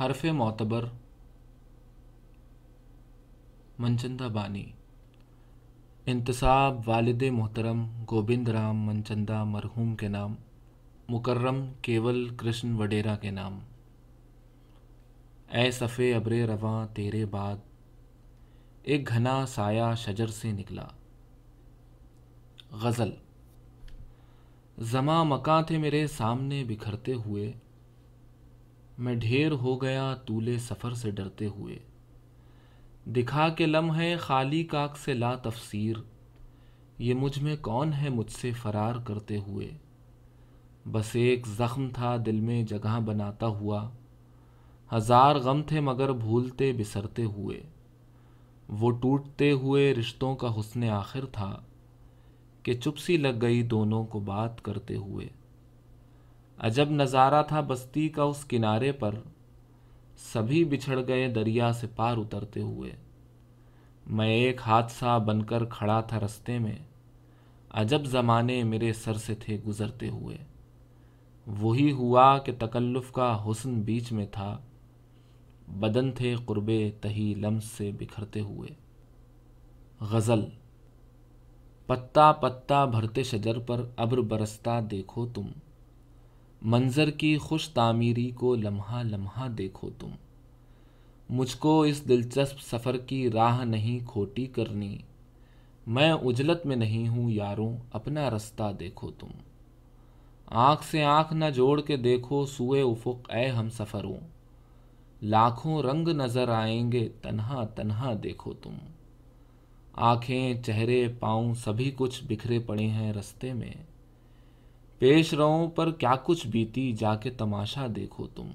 حرف معتبر، منچندہ بانی انتصاب والد محترم گوبند رام منچندہ مرحوم کے نام، مکرم کیول کرشن وڈیرا کے نام۔ اے صفے ابر رواں تیرے بعد، ایک گھنا سایہ شجر سے نکلا۔ غزل۔ زماں مکاں تھے میرے سامنے بکھرتے ہوئے میں ڈھیر ہو گیا طول سفر سے ڈرتے ہوئے۔ دکھا کے لمحے خالی کاک سے لا تفسیر۔ یہ مجھ میں کون ہے مجھ سے فرار کرتے ہوئے۔ بس ایک زخم تھا دل میں جگہ بناتا ہوا۔ ہزار غم تھے مگر بھولتے بسرتے ہوئے۔ وہ ٹوٹتے ہوئے رشتوں کا حسن آخر تھا کہ چپ سی لگ گئی دونوں کو بات کرتے ہوئے۔ عجب نظارہ تھا بستی کا اس کنارے پر۔ سبھی بچھڑ گئے دریا سے پار اترتے ہوئے۔ میں ایک حادثہ بن کر کھڑا تھا رستے میں۔ عجب زمانے میرے سر سے تھے گزرتے ہوئے۔ وہی ہوا کہ تکلف کا حسن بیچ میں تھا۔ بدن تھے قربے تہی لمس سے بکھرتے ہوئے۔ غزل۔ پتا پتا بھرتے شجر پر ابر برستا دیکھو تم۔ منظر کی خوش تعمیری کو لمحہ لمحہ دیکھو تم۔ مجھ کو اس دلچسپ سفر کی راہ نہیں کھوٹی کرنی۔ میں اجلت میں نہیں ہوں یاروں، اپنا رستہ دیکھو تم۔ آنکھ سے آنکھ نہ جوڑ کے دیکھو سوئے افق، اے ہم سفروں۔ لاکھوں رنگ نظر آئیں گے، تنہا تنہا دیکھو تم۔ آنکھیں، چہرے، پاؤں، سبھی کچھ بکھرے پڑے ہیں رستے میں۔ پیش روں پر کیا کچھ بیتی جا کے تماشا دیکھو تم۔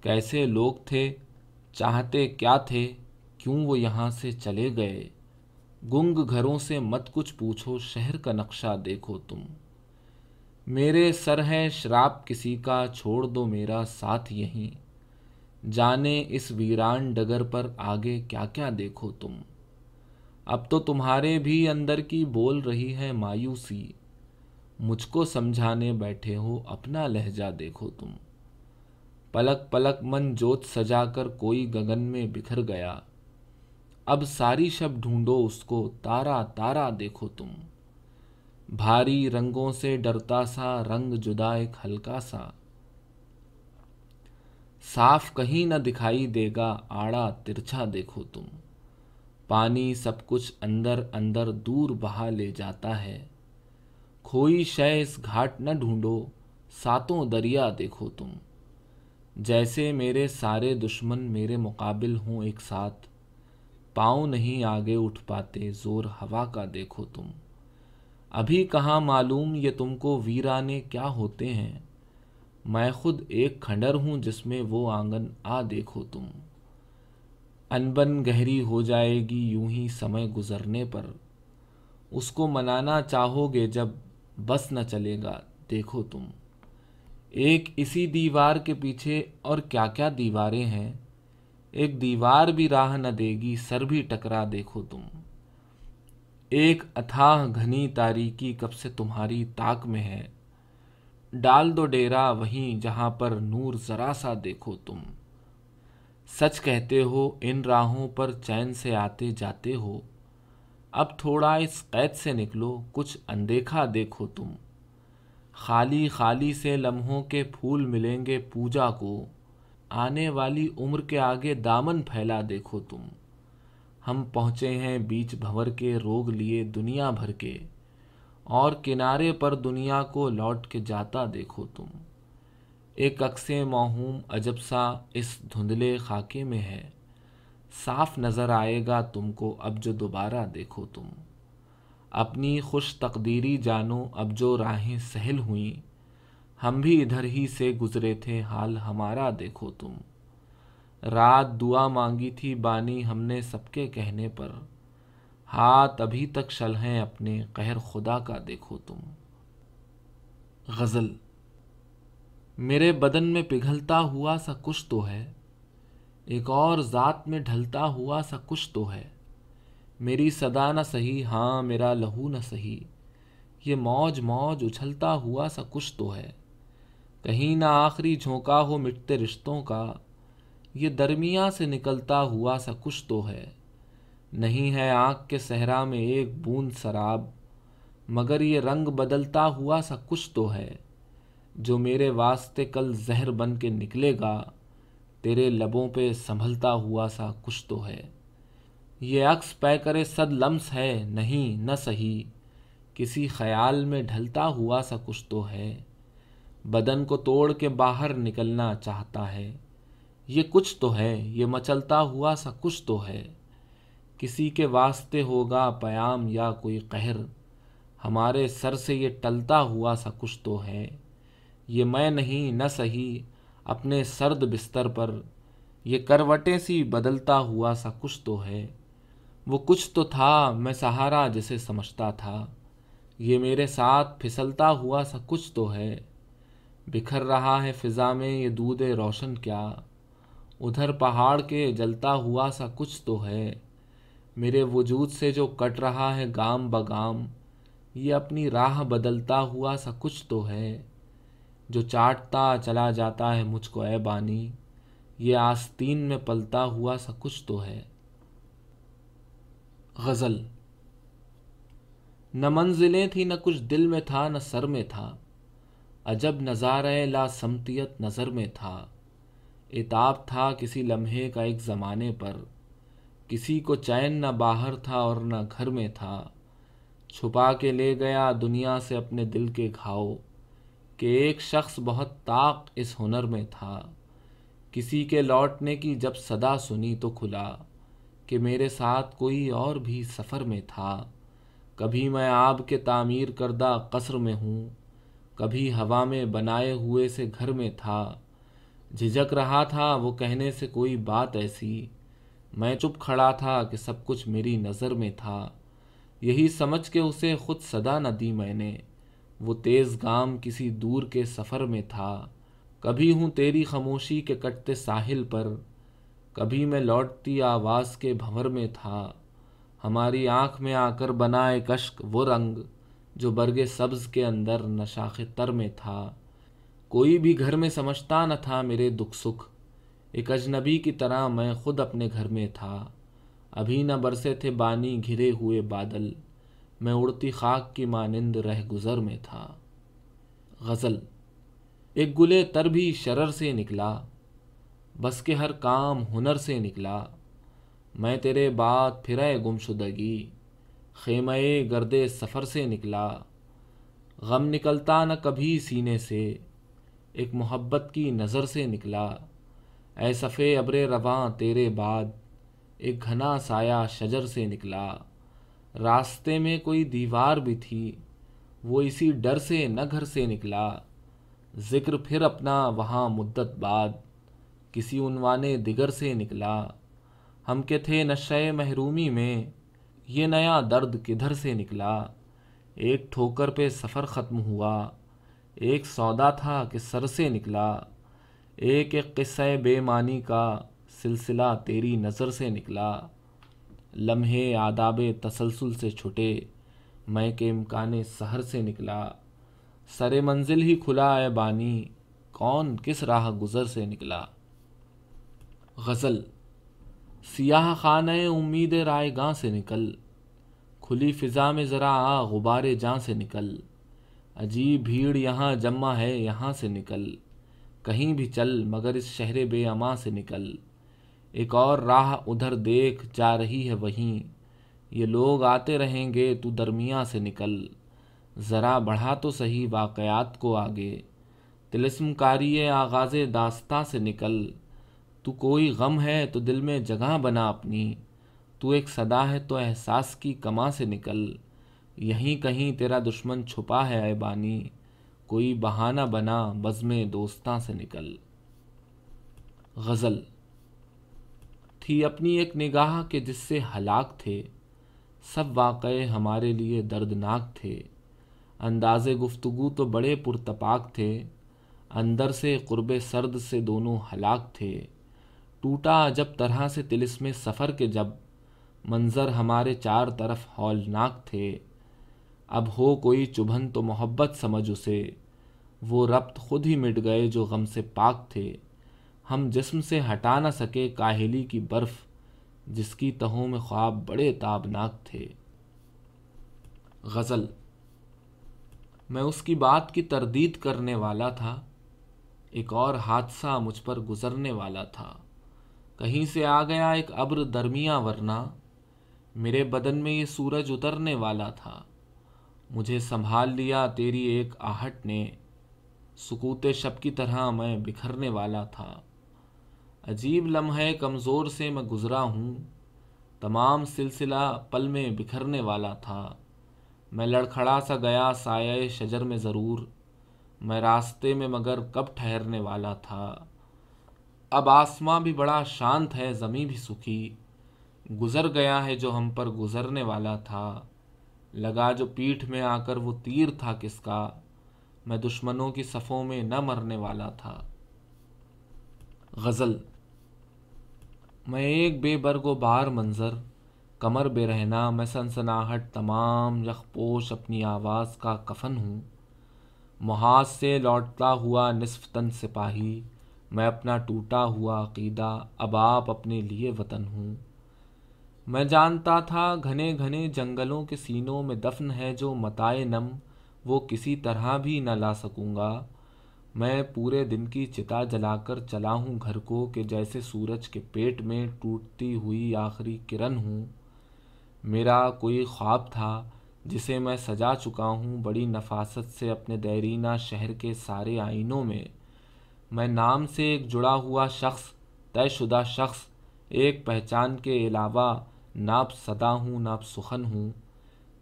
کیسے لوگ تھے، چاہتے کیا تھے، کیوں وہ یہاں سے چلے گئے۔ گنگ گھروں سے مت کچھ پوچھو، شہر کا نقشہ دیکھو تم۔ میرے سر ہے شراب، کسی کا چھوڑ دو میرا ساتھ یہیں۔ جانے اس ویران ڈگر پر آگے کیا کیا دیکھو تم۔ اب تو تمہارے بھی اندر کی بول رہی ہے مایوسی۔ مجھ کو سمجھانے بیٹھے ہو، اپنا لہجہ دیکھو تم۔ پلک پلک من جوت سجا کر کوئی گگن میں بکھر گیا۔ اب ساری شب ڈھونڈو اس کو، تارا تارا دیکھو تم۔ بھاری رنگوں سے ڈرتا سا، رنگ جدا ایک ہلکا سا۔ صاف کہیں نہ دکھائی دے گا، آڑا ترچھا دیکھو تم۔ پانی سب کچھ اندر اندر دور بہا لے جاتا ہے۔ کھوئی شے اس گھاٹ نہ ڈھونڈو، ساتوں دریا دیکھو تم۔ جیسے میرے سارے دشمن میرے مقابل ہوں ایک ساتھ، پاؤں نہیں آگے اٹھ پاتے، زور ہوا کا دیکھو تم۔ ابھی کہاں معلوم یہ تم کو ویرانے کیا ہوتے ہیں؟ میں خود ایک کھنڈر ہوں جس میں وہ آنگن آ دیکھو تم۔ انبن گہری ہو جائے گی یوں ہی سمے گزرنے پر۔ اس کو منانا چاہو گے جب بس نہ چلے گا، دیکھو تم۔ ایک اسی دیوار کے پیچھے اور کیا کیا دیواریں ہیں؟ ایک دیوار بھی راہ نہ دے گی، سر بھی ٹکرا، دیکھو تم۔ ایک اتھاہ گھنی تاریکی کب سے تمہاری تاک میں ہے؟ ڈال دو ڈیرا وہیں جہاں پر نور ذرا سا دیکھو تم۔ سچ کہتے ہو، ان راہوں پر چین سے آتے جاتے ہو۔ اب تھوڑا اس قید سے نکلو، کچھ اندیکھا دیکھو تم۔ خالی خالی سے لمحوں کے پھول ملیں گے پوجا کو۔ آنے والی عمر کے آگے دامن پھیلا دیکھو تم۔ ہم پہنچے ہیں بیچ بھور کے روگ لیے دنیا بھر کے۔ اور کنارے پر دنیا کو لوٹ کے جاتا دیکھو تم۔ ایک عکس موہوم عجب سا اس دھندلے خاکے میں ہے۔ صاف نظر آئے گا تم کو، اب جو دوبارہ دیکھو تم۔ اپنی خوش تقدیری جانو، اب جو راہیں سہل ہوئیں۔ ہم بھی ادھر ہی سے گزرے تھے، حال ہمارا دیکھو تم۔ رات دعا مانگی تھی بانی ہم نے سب کے کہنے پر۔ ہاتھ ابھی تک شل ہیں اپنے، قہر خدا کا دیکھو تم۔ غزل۔ میرے بدن میں پگھلتا ہوا سا کچھ تو ہے۔ ایک اور ذات میں ڈھلتا ہوا سا کچھ تو ہے۔ میری صدا نہ سہی ہاں میرا لہو نہ سہی۔ یہ موج موج اچھلتا ہوا سا کچھ تو ہے۔ کہیں نہ آخری جھونکا ہو مٹتے رشتوں کا۔ یہ درمیاں سے نکلتا ہوا سا کچھ تو ہے۔ نہیں ہے آنکھ کے صحرا میں ایک بوند سراب، مگر یہ رنگ بدلتا ہوا سا کچھ تو ہے۔ جو میرے واسطے کل زہر بن کے نکلے گا۔ تیرے لبوں پہ سنبھلتا ہوا سا کچھ تو ہے۔ یہ عکس پے کرے صد لمس ہے، نہیں نہ صحیح۔ کسی خیال میں ڈھلتا ہوا سا کچھ تو ہے۔ بدن کو توڑ کے باہر نکلنا چاہتا ہے۔ یہ کچھ تو ہے، یہ مچلتا ہوا سا کچھ تو ہے۔ کسی کے واسطے ہوگا پیام یا کوئی قہر۔ ہمارے سر سے یہ ٹلتا ہوا سا کچھ تو ہے۔ یہ میں نہیں، نہ صحیح۔ اپنے سرد بستر پر، یہ کروٹیں سی بدلتا ہوا سا کچھ تو ہے۔ وہ کچھ تو تھا، میں سہارا جسے سمجھتا تھا۔ یہ میرے ساتھ پھسلتا ہوا سا کچھ تو ہے۔ بکھر رہا ہے فضا میں یہ دودھ روشن کیا۔ ادھر پہاڑ کے جلتا ہوا سا کچھ تو ہے۔ میرے وجود سے جو کٹ رہا ہے گام بگام یہ اپنی راہ بدلتا ہوا سا کچھ تو ہے۔ جو چاٹتا چلا جاتا ہے مجھ کو، اے بانی، یہ آستین میں پلتا ہوا سا کچھ تو ہے۔ غزل۔ نہ منزلیں تھی نہ کچھ دل میں تھا، نہ سر میں تھا۔ عجب نظارہ لا سمتیت نظر میں تھا۔ اتاب تھا کسی لمحے کا ایک زمانے پر۔ کسی کو چین نہ باہر تھا اور نہ گھر میں تھا۔ چھپا کے لے گیا دنیا سے اپنے دل کے گھاؤ۔ کہ ایک شخص بہت طاق اس ہنر میں تھا۔ کسی کے لوٹنے کی جب صدا سنی تو کھلا کہ میرے ساتھ کوئی اور بھی سفر میں تھا۔ کبھی میں آب کے تعمیر کردہ قصر میں ہوں، کبھی ہوا میں بنائے ہوئے سے گھر میں تھا۔ جھجک رہا تھا، وہ کہنے سے کوئی بات ایسی۔ میں چپ کھڑا تھا کہ سب کچھ میری نظر میں تھا۔ یہی سمجھ کے اسے خود صدا نہ دی میں نے۔ وہ تیز گام کسی دور کے سفر میں تھا۔ کبھی ہوں تیری خاموشی کے کٹتے ساحل پر، کبھی میں لوٹتی آواز کے بھنور میں تھا۔ ہماری آنکھ میں آ کر بنائے کشک وہ رنگ جو برگ سبز کے اندر نشاخ تر میں تھا۔ کوئی بھی گھر میں سمجھتا نہ تھا میرے دکھ سکھ۔ ایک اجنبی کی طرح میں خود اپنے گھر میں تھا۔ ابھی نہ برسے تھے بانی گھرے ہوئے بادل۔ میں اڑتی خاک کی مانند رہ گزر میں تھا۔ غزل، ایک گلے تر بھی شرر سے نکلا، بس کے ہر کام ہنر سے نکلا۔ میں تیرے بات پھرے گم شدگی خیمے گردے سفر سے نکلا۔ غم نکلتا نہ کبھی سینے سے، ایک محبت کی نظر سے نکلا۔ اے صفے ابر رواں تیرے بعد، ایک گھنا سایہ شجر سے نکلا۔ راستے میں کوئی دیوار بھی تھی، وہ اسی ڈر سے نہ گھر سے نکلا۔ ذکر پھر اپنا وہاں مدت بعد کسی عنوان دیگر سے نکلا۔ ہم کے تھے نشے محرومی میں، یہ نیا درد کدھر سے نکلا؟ ایک ٹھوکر پہ سفر ختم ہوا، ایک سودا تھا کہ سر سے نکلا۔ ایک ایک قصہ بے معنی کا سلسلہ تیری نظر سے نکلا۔ لمحے آداب تسلسل سے چھٹے، میں کے امکان سحر سے نکلا۔ سر منزل ہی کھلا اے بانی، کون کس راہ گزر سے نکلا؟ غزل، سیاہ خانہ امید رائے گاں سے نکل۔ کھلی فضا میں ذرا آ، غبار جاں سے نکل۔ عجیب بھیڑ یہاں جمع ہے، یہاں سے نکل۔ کہیں بھی چل، مگر اس شہر بے اماں سے نکل۔ ایک اور راہ ادھر دیکھ جا رہی ہے وہیں۔ یہ لوگ آتے رہیں گے، تو درمیاں سے نکل۔ ذرا بڑھا تو صحیح واقعات کو آگے۔ تلسم کاری آغاز داستاں سے نکل۔ تو کوئی غم ہے، تو دل میں جگہ بنا اپنی۔ تو ایک صدا ہے، تو احساس کی کماں سے نکل۔ یہیں کہیں تیرا دشمن چھپا ہے، اے بانی۔ کوئی بہانہ بنا، بزم دوستاں سے نکل۔ غزل۔ تھی اپنی ایک نگاہ کے جس سے ہلاک تھے، سب واقعے ہمارے لیے دردناک تھے۔ انداز گفتگو تو بڑے پرتپاک تھے، اندر سے قرب سرد سے دونوں ہلاک تھے۔ ٹوٹا جب طرح سے تلس میں سفر کے جب منظر ہمارے چار طرف ہولناک تھے۔ اب ہو کوئی چبھن تو محبت سمجھ اسے، وہ ربط خود ہی مٹ گئے جو غم سے پاک تھے۔ ہم جسم سے ہٹا نہ سکے کاہلی کی برف، جس کی تہوں میں خواب بڑے تابناک تھے۔ غزل، میں اس کی بات کی تردید کرنے والا تھا، ایک اور حادثہ مجھ پر گزرنے والا تھا۔ کہیں سے آ گیا ایک ابر درمیاں ورنہ، میرے بدن میں یہ سورج اترنے والا تھا۔ مجھے سنبھال لیا تیری ایک آہٹ نے، سکوت شب کی طرح میں بکھرنے والا تھا۔ عجیب لمحے کمزور سے میں گزرا ہوں۔ تمام سلسلہ پل میں بکھرنے والا تھا۔ میں لڑکھڑا سا گیا سایہ شجر میں ضرور۔ میں راستے میں مگر کب ٹھہرنے والا تھا۔ اب آسماں بھی بڑا شانت ہے، زمیں بھی سکھی۔ گزر گیا ہے جو ہم پر گزرنے والا تھا۔ لگا جو پیٹھ میں آ کر وہ تیر تھا کس کا۔ میں دشمنوں کی صفوں میں نہ مرنے والا تھا۔ غزل میں ایک بے برگ و بار منظر، کمر بے رہنا، میں سنسناہٹ تمام یخپوش اپنی آواز کا کفن ہوں۔ محاذ سے لوٹتا ہوا نصف تن سپاہی، میں اپنا ٹوٹا ہوا عقیدہ، اب آپ اپنے لیے وطن ہوں۔ میں جانتا تھا گھنے گھنے جنگلوں کے سینوں میں دفن ہے جو متائے نم، وہ کسی طرح بھی نہ لا سکوں گا۔ میں پورے دن کی چتا جلا کر چلا ہوں گھر کو کہ جیسے سورج کے پیٹ میں ٹوٹتی ہوئی آخری کرن ہوں۔ میرا کوئی خواب تھا جسے میں سجا چکا ہوں بڑی نفاست سے اپنے دیرینہ شہر کے سارے آئینوں میں۔ میں نام سے ایک جڑا ہوا شخص، طے شدہ شخص، ایک پہچان کے علاوہ ناپ صدا ہوں ناپ سخن ہوں۔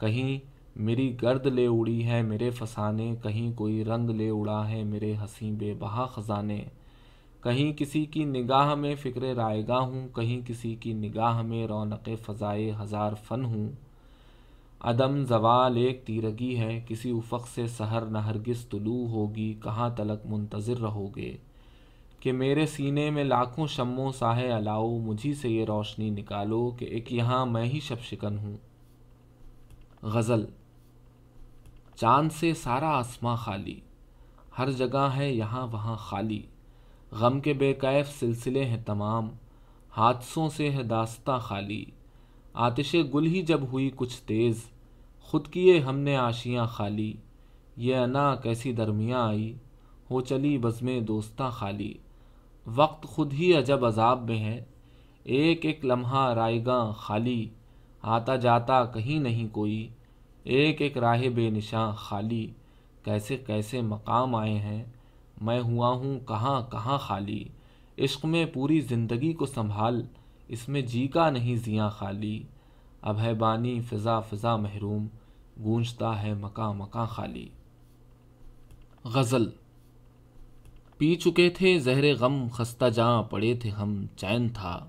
کہیں میری گرد لے اڑی ہے، میرے فسانے، کہیں کوئی رنگ لے اڑا ہے میرے حسین بے بہا خزانے۔ کہیں کسی کی نگاہ میں فکر رائے گا ہوں، کہیں کسی کی نگاہ میں رونق فضائے ہزار فن ہوں۔ عدم زوال ایک تیرگی ہے، کسی افق سے سحر نہ ہرگز طلوع ہوگی، کہاں تلک منتظر رہو گے کہ میرے سینے میں لاکھوں شموں ساہے الاؤ مجھی سے یہ روشنی نکالو کہ ایک یہاں میں ہی شب شکن ہوں۔ غزل چاند سے سارا آسماں خالی، ہر جگہ ہے یہاں وہاں خالی۔ غم کے بے قیف سلسلے ہیں تمام، حادثوں سے ہے داستہ خالی۔ آتش گل ہی جب ہوئی کچھ تیز، خود کیے ہم نے آشیاں خالی۔ یہ انا کیسی درمیاں آئی، ہو چلی بزمیں دوستاں خالی۔ وقت خود ہی عجب عذاب میں ہے، ایک ایک لمحہ رائے گاں خالی۔ آتا جاتا کہیں نہیں کوئی۔ ایک ایک راہ بے نشاں خالی کیسے کیسے مقام آئے ہیں، میں ہوا ہوں کہاں کہاں خالی، عشق میں پوری زندگی کو سنبھال، اس میں جی کا نہیں زیاں خالی، اب ہے بانی فضا فضا محروم، گونجتا ہے مکاں مکاں خالی۔ غزل، پی چکے تھے زہر غم، خستہ جاں پڑے تھے ہم، چین تھا۔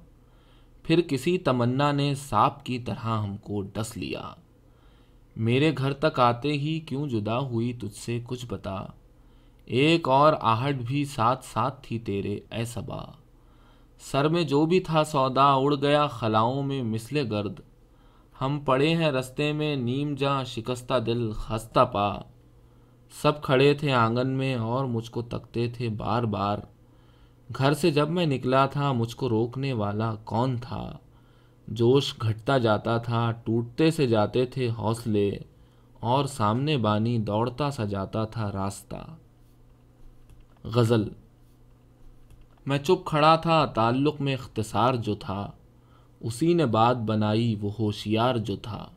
پھر کسی تمنا نے سانپ کی طرح ہم کو ڈس لیا۔ میرے گھر تک آتے ہی کیوں جدا ہوئی تجھ سے کچھ بتا؟ ایک اور آہٹ بھی ساتھ ساتھ تھی تیرے، اے صبا۔ سر میں جو بھی تھا سودا اڑ گیا خلاؤں میں مسلے گرد۔ ہم پڑے ہیں رستے میں نیم جاں شکستہ دل خستہ پا۔ سب کھڑے تھے آنگن میں اور مجھ کو تکتے تھے بار بار۔ گھر سے جب میں نکلا تھا مجھ کو روکنے والا کون تھا؟ جوش گھٹتا جاتا تھا، ٹوٹتے سے جاتے تھے حوصلے، اور سامنے بانی دوڑتا سا جاتا تھا راستہ۔ غزل میں چپ کھڑا تھا، تعلق میں اختصار جو تھا، اسی نے بات بنائی، وہ ہوشیار جو تھا۔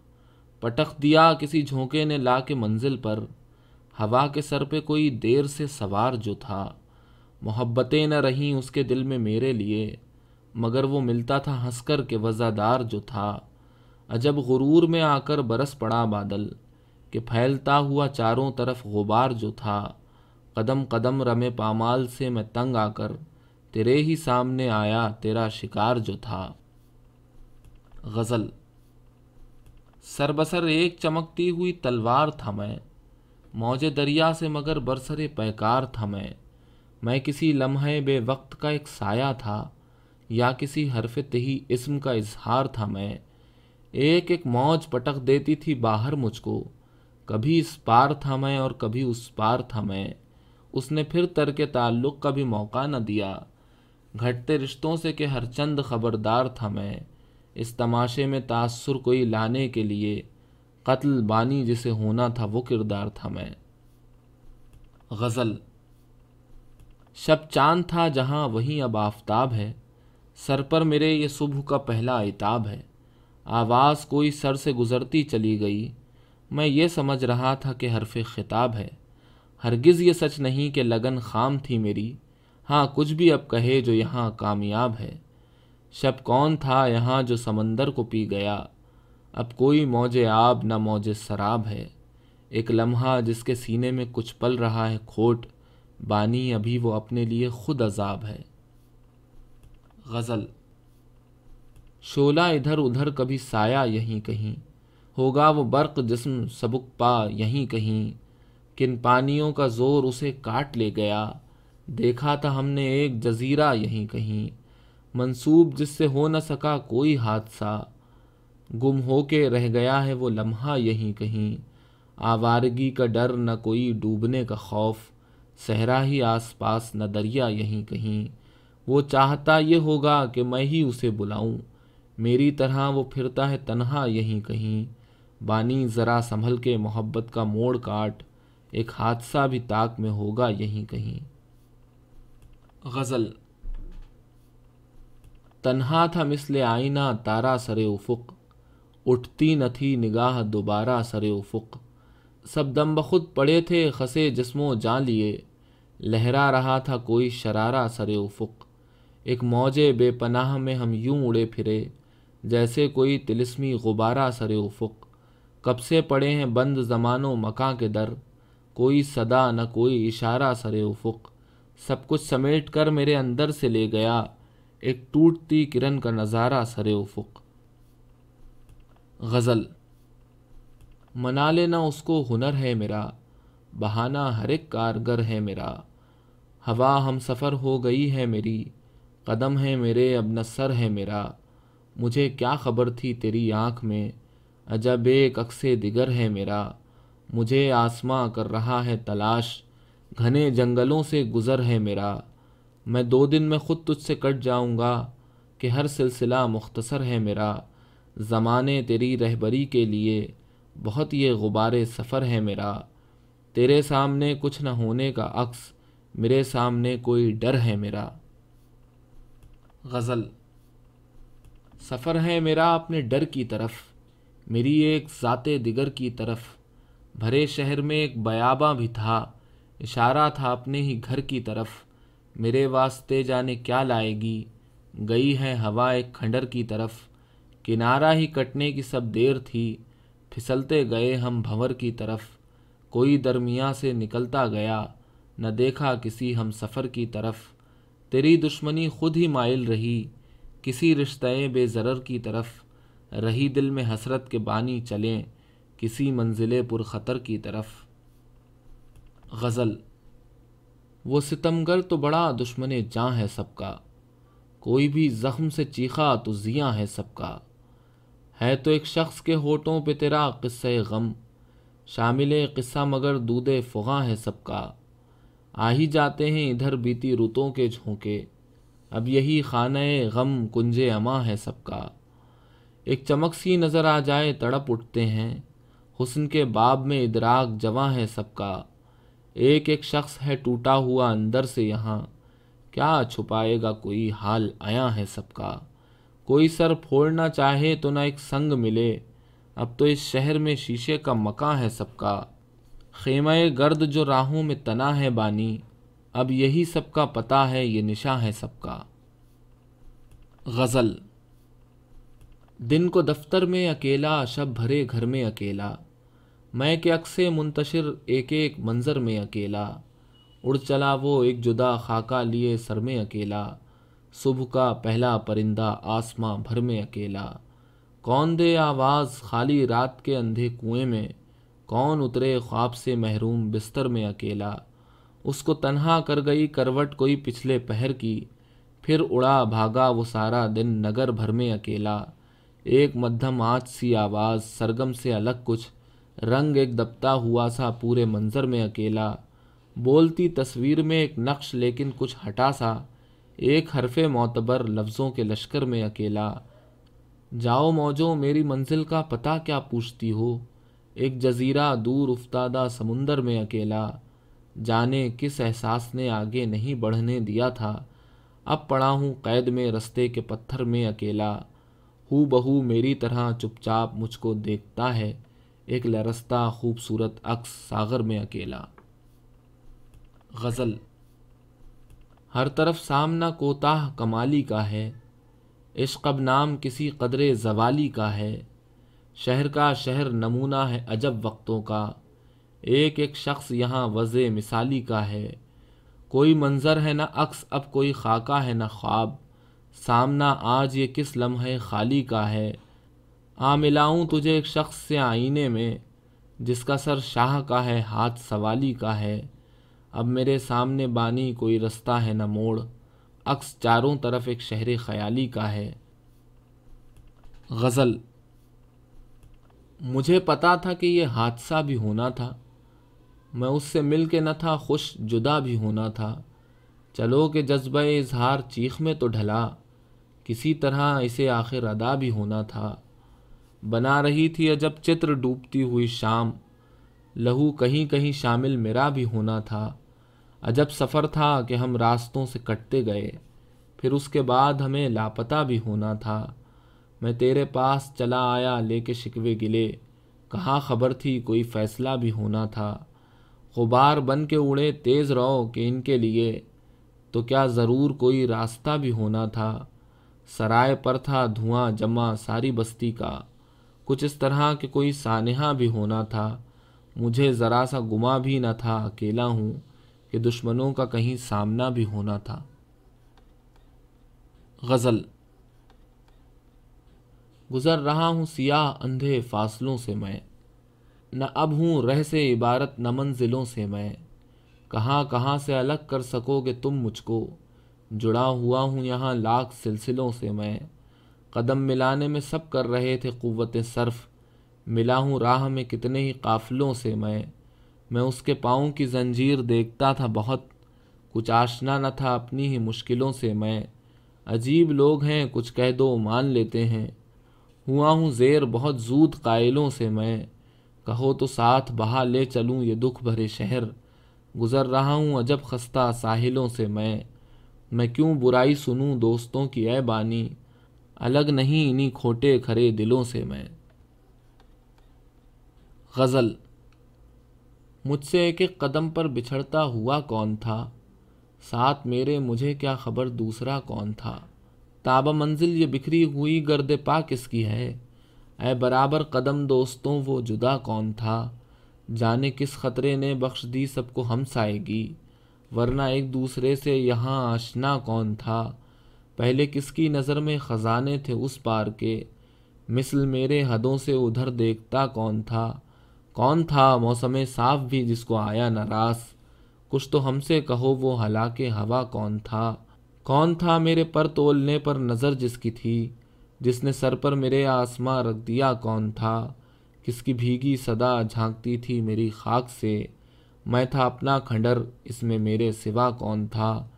پٹخ دیا کسی جھونکے نے لا کے منزل پر، ہوا کے سر پہ کوئی دیر سے سوار جو تھا۔ محبتیں نہ رہیں اس کے دل میں میرے لیے۔ مگر وہ ملتا تھا ہنس کر کے وزادار جو تھا۔ عجب غرور میں آ کر برس پڑا بادل کہ پھیلتا ہوا چاروں طرف غبار جو تھا۔ قدم قدم رمے پامال سے میں تنگ آ کر تیرے ہی سامنے آیا، تیرا شکار جو تھا۔ غزل۔ سربسر ایک چمکتی ہوئی تلوار تھا میں۔ موج دریا سے مگر برسر پیکار تھا میں۔ میں کسی لمحے بے وقت کا ایک سایہ تھا۔ یا کسی حرف تہی اسم کا اظہار تھا میں۔ ایک ایک موج پٹک دیتی تھی باہر مجھ کو۔ کبھی اس پار تھا میں اور کبھی اس پار تھا میں۔ اس نے پھر ترک تعلق کا بھی موقع نہ دیا۔ گھٹتے رشتوں سے کہ ہر چند خبردار تھا میں۔ اس تماشے میں تاثر کوئی لانے کے لیے۔ قتل بانی جسے ہونا تھا وہ کردار تھا میں۔ غزل شب چاند تھا جہاں وہیں اب آفتاب ہے۔ سر پر میرے یہ صبح کا پہلا اتاب ہے۔ آواز کوئی سر سے گزرتی چلی گئی۔ میں یہ سمجھ رہا تھا کہ حرف خطاب ہے۔ ہرگز یہ سچ نہیں کہ لگن خام تھی میری۔ ہاں کچھ بھی اب کہے جو یہاں کامیاب ہے۔ شب کون تھا یہاں جو سمندر کو پی گیا؟ اب کوئی موج آب نہ موج سراب ہے۔ ایک لمحہ جس کے سینے میں کچھ پل رہا ہے کھوٹ، بانی ابھی وہ اپنے لیے خود عذاب ہے۔ غزل۔ شولہ ادھر ادھر کبھی سایہ یہیں کہیں، ہوگا وہ برق جسم سبک پا یہیں کہیں۔ کن پانیوں کا زور اسے کاٹ لے گیا، دیکھا تھا ہم نے ایک جزیرہ یہیں کہیں۔ منصوب جس سے ہو نہ سکا کوئی حادثہ۔ گم ہو کے رہ گیا ہے وہ لمحہ یہیں کہیں۔ آوارگی کا ڈر نہ کوئی ڈوبنے کا خوف، صحرا ہی آس پاس نہ دریا یہیں کہیں۔ وہ چاہتا یہ ہوگا کہ میں ہی اسے بلاؤں۔ میری طرح وہ پھرتا ہے تنہا یہیں کہیں۔ بانی ذرا سنبھل کے محبت کا موڑ کاٹ، ایک حادثہ بھی طاق میں ہوگا یہیں کہیں۔ غزل تنہا تھا مثل آئینہ، تارا سر افق۔ اٹھتی نہ تھی نگاہ، دوبارہ سر افق۔ سب دم بخود پڑے تھے، خسے جسموں جان لیے۔ لہرا رہا تھا کوئی شرارہ سر افق۔ ایک موجے بے پناہ میں ہم یوں اڑے پھرے، جیسے کوئی تلسمی غبارہ سر افق۔ کب سے پڑے ہیں بند زمانوں مکاں کے در، کوئی صدا نہ کوئی اشارہ سر افق۔ سب کچھ سمیٹ کر میرے اندر سے لے گیا، ایک ٹوٹتی کرن کا نظارہ سر افق۔ غزل منا لینا اس کو ہنر ہے میرا، بہانہ ہر ایک کارگر ہے میرا۔ ہوا ہم سفر ہو گئی ہے میری قدم ہے میرے، اب نثر ہے میرا۔ مجھے کیا خبر تھی تیری آنکھ میں؟ عجب ایک عکس دگر ہے میرا۔ مجھے آسماں کر رہا ہے تلاش، گھنے جنگلوں سے گزر ہے میرا۔ میں دو دن میں خود تجھ سے کٹ جاؤں گا کہ ہر سلسلہ مختصر ہے میرا۔ زمانے تیری رہبری کے لیے بہت یہ غبار سفر ہے میرا۔ تیرے سامنے کچھ نہ ہونے کا عکس، میرے سامنے کوئی ڈر ہے میرا۔ غزل۔ سفر ہے میرا اپنے ڈر کی طرف، میری ایک ذات دگر کی طرف۔ بھرے شہر میں ایک بیاباں بھی تھا، اشارہ تھا اپنے ہی گھر کی طرف۔ میرے واسطے جانے کیا لائے گی؟ گئی ہے ہوا ایک کھنڈر کی طرف۔ کنارہ ہی کٹنے کی سب دیر تھی، پھسلتے گئے ہم بھنور کی طرف۔ کوئی درمیاں سے نکلتا گیا، نہ دیکھا کسی ہم سفر کی طرف۔ تیری دشمنی خود ہی مائل رہی، کسی رشتہ بے ضرر کی طرف، رہی دل میں حسرت کے بانی چلیں کسی منزل پر خطر کی طرف۔ غزل، وہ ستمگر تو بڑا دشمن جاں ہے سب کا، کوئی بھی زخم سے چیخا تو زیاں ہے سب کا۔ ہے تو ایک شخص کے ہوٹوں پہ تیرا قصہ غم، شامل قصہ مگر دودھ فغاں ہے سب کا۔ آ ہی جاتے ہیں ادھر بیتی رتوں کے جھونکے۔ اب یہی خانہ غم کنج اماں ہے سب کا۔ ایک چمک سی نظر آ جائے، تڑپ اٹھتے ہیں۔ حسن کے باب میں ادراک جواں ہے سب کا۔ ایک ایک شخص ہے ٹوٹا ہوا اندر سے یہاں۔ کیا چھپائے گا کوئی حال آیا ہے سب کا۔ کوئی سر پھوڑنا چاہے تو نہ ایک سنگ ملے۔ اب تو اس شہر میں شیشے کا مکاں ہے سب کا۔ خیمہ گرد جو راہوں میں تنا ہے بانی، اب یہی سب کا پتہ ہے، یہ نشاں ہے سب کا۔ غزل دن کو دفتر میں اکیلا، شب بھرے گھر میں اکیلا۔ میں کہ اکث منتشر، ایک ایک منظر میں اکیلا۔ اڑ چلا وہ ایک جدا خاکہ لیے سر میں اکیلا۔ صبح کا پہلا پرندہ آسماں بھر میں اکیلا۔ کون دے آواز خالی رات کے اندھے کنویں میں؟ کون اترے خواب سے محروم بستر میں اکیلا؟ اس کو تنہا کر گئی کروٹ کوئی پچھلے پہر کی، پھر اڑا بھاگا وہ سارا دن نگر بھر میں اکیلا۔ ایک مدھم آنچ سی آواز، سرگم سے الگ کچھ، رنگ ایک دبتا ہوا سا پورے منظر میں اکیلا۔ بولتی تصویر میں ایک نقش، لیکن کچھ ہٹا سا۔ ایک حرف معتبر لفظوں کے لشکر میں اکیلا۔ جاؤ موجوں، میری منزل کا پتہ کیا پوچھتی ہو؟ ایک جزیرہ دور افتادہ سمندر میں اکیلا، جانے کس احساس نے آگے نہیں بڑھنے دیا تھا، اب پڑا ہوں قید میں رستے کے پتھر میں اکیلا۔ ہو بہو میری طرح چپ چاپ مجھ کو دیکھتا ہے، ایک لرستہ خوبصورت عکس ساغر میں اکیلا۔ غزل، ہر طرف سامنا کوتاہ کمالی کا ہے، عشق اب نام کسی قدر زوالی کا ہے۔ شہر کا شہر نمونہ ہے عجب وقتوں کا۔ ایک ایک شخص یہاں وضع مثالی کا ہے۔ کوئی منظر ہے نہ عکس، اب کوئی خاکہ ہے نہ خواب۔ سامنا آج یہ کس لمحے خالی کا ہے؟ آ، ملاؤں تجھے ایک شخص سے آئینے میں، جس کا سر شاہ کا ہے، ہاتھ سوالی کا ہے۔ اب میرے سامنے بانی کوئی رستہ ہے نہ موڑ۔ عکس چاروں طرف ایک شہر خیالی کا ہے۔ غزل مجھے پتا تھا کہ یہ حادثہ بھی ہونا تھا۔ میں اس سے مل کے نہ تھا، خوش جدا بھی ہونا تھا۔ چلو کہ جذبہ اظہار چیخ میں تو ڈھلا۔ کسی طرح اسے آخر ادا بھی ہونا تھا۔ بنا رہی تھی عجب چتر ڈوبتی ہوئی شام۔ لہو کہیں کہیں شامل میرا بھی ہونا تھا۔ عجب سفر تھا کہ ہم راستوں سے کٹتے گئے۔ پھر اس کے بعد ہمیں لاپتہ بھی ہونا تھا۔ میں تیرے پاس چلا آیا لے کے شکوے گلے۔ کہاں خبر تھی کوئی فیصلہ بھی ہونا تھا۔ غبار بن کے اڑے تیز رہو کہ ان کے لیے تو کیا ضرور کوئی راستہ بھی ہونا تھا۔ سرائے پر تھا دھواں جمع ساری بستی کا۔ کچھ اس طرح کہ کوئی سانحہ بھی ہونا تھا۔ مجھے ذرا سا گما بھی نہ تھا، اکیلا ہوں کہ دشمنوں کا کہیں سامنا بھی ہونا تھا۔ غزل گزر رہا ہوں سیاہ اندھے فاصلوں سے میں۔ نہ اب ہوں رہ سے عبارت، نہ منزلوں سے میں۔ کہاں کہاں سے الگ کر سکو گے تم مجھ کو؟ جڑا ہوا ہوں یہاں لاکھ سلسلوں سے میں۔ قدم ملانے میں سب کر رہے تھے قوت صرف۔ ملا ہوں راہ میں کتنے ہی قافلوں سے میں۔ میں اس کے پاؤں کی زنجیر دیکھتا تھا بہت۔ کچھ آشنا نہ تھا اپنی ہی مشکلوں سے میں۔ عجیب لوگ ہیں، کچھ کہہ دو، مان لیتے ہیں۔ ہوا ہوں زیر بہت زود قائلوں سے میں۔ کہو تو ساتھ بہا لے چلوں یہ دکھ بھرے شہر۔ گزر رہا ہوں عجب خستہ ساحلوں سے میں۔ میں کیوں برائی سنوں دوستوں کی اے بانی؟ الگ نہیں انہیں کھوٹے کھرے دلوں سے میں۔ غزل، مجھ سے ایک ایک قدم پر بچھڑتا ہوا کون تھا؟ ساتھ میرے مجھے کیا خبر دوسرا کون تھا؟ تابہ منزل یہ بکھری ہوئی گرد پا کس کی ہے۔ اے برابر قدم دوستوں، وہ جدا کون تھا؟ جانے کس خطرے نے بخش دی سب کو ہم سائے گی؟ ورنہ ایک دوسرے سے یہاں آشنا کون تھا؟ پہلے کس کی نظر میں خزانے تھے اس پار کے؟ مثل میرے حدوں سے ادھر دیکھتا کون تھا؟ کون تھا موسم صاف بھی جس کو آیا نراس کچھ تو ہم سے کہو وہ ہلاک ہوا کون تھا؟ کون تھا میرے پر تولنے پر نظر جس کی تھی؟ جس نے سر پر میرے آسماں رکھ دیا کون تھا؟ کس کی بھیگی صدا جھانکتی تھی میری خاک سے؟ میں تھا اپنا کھنڈر، اس میں میرے سوا کون تھا؟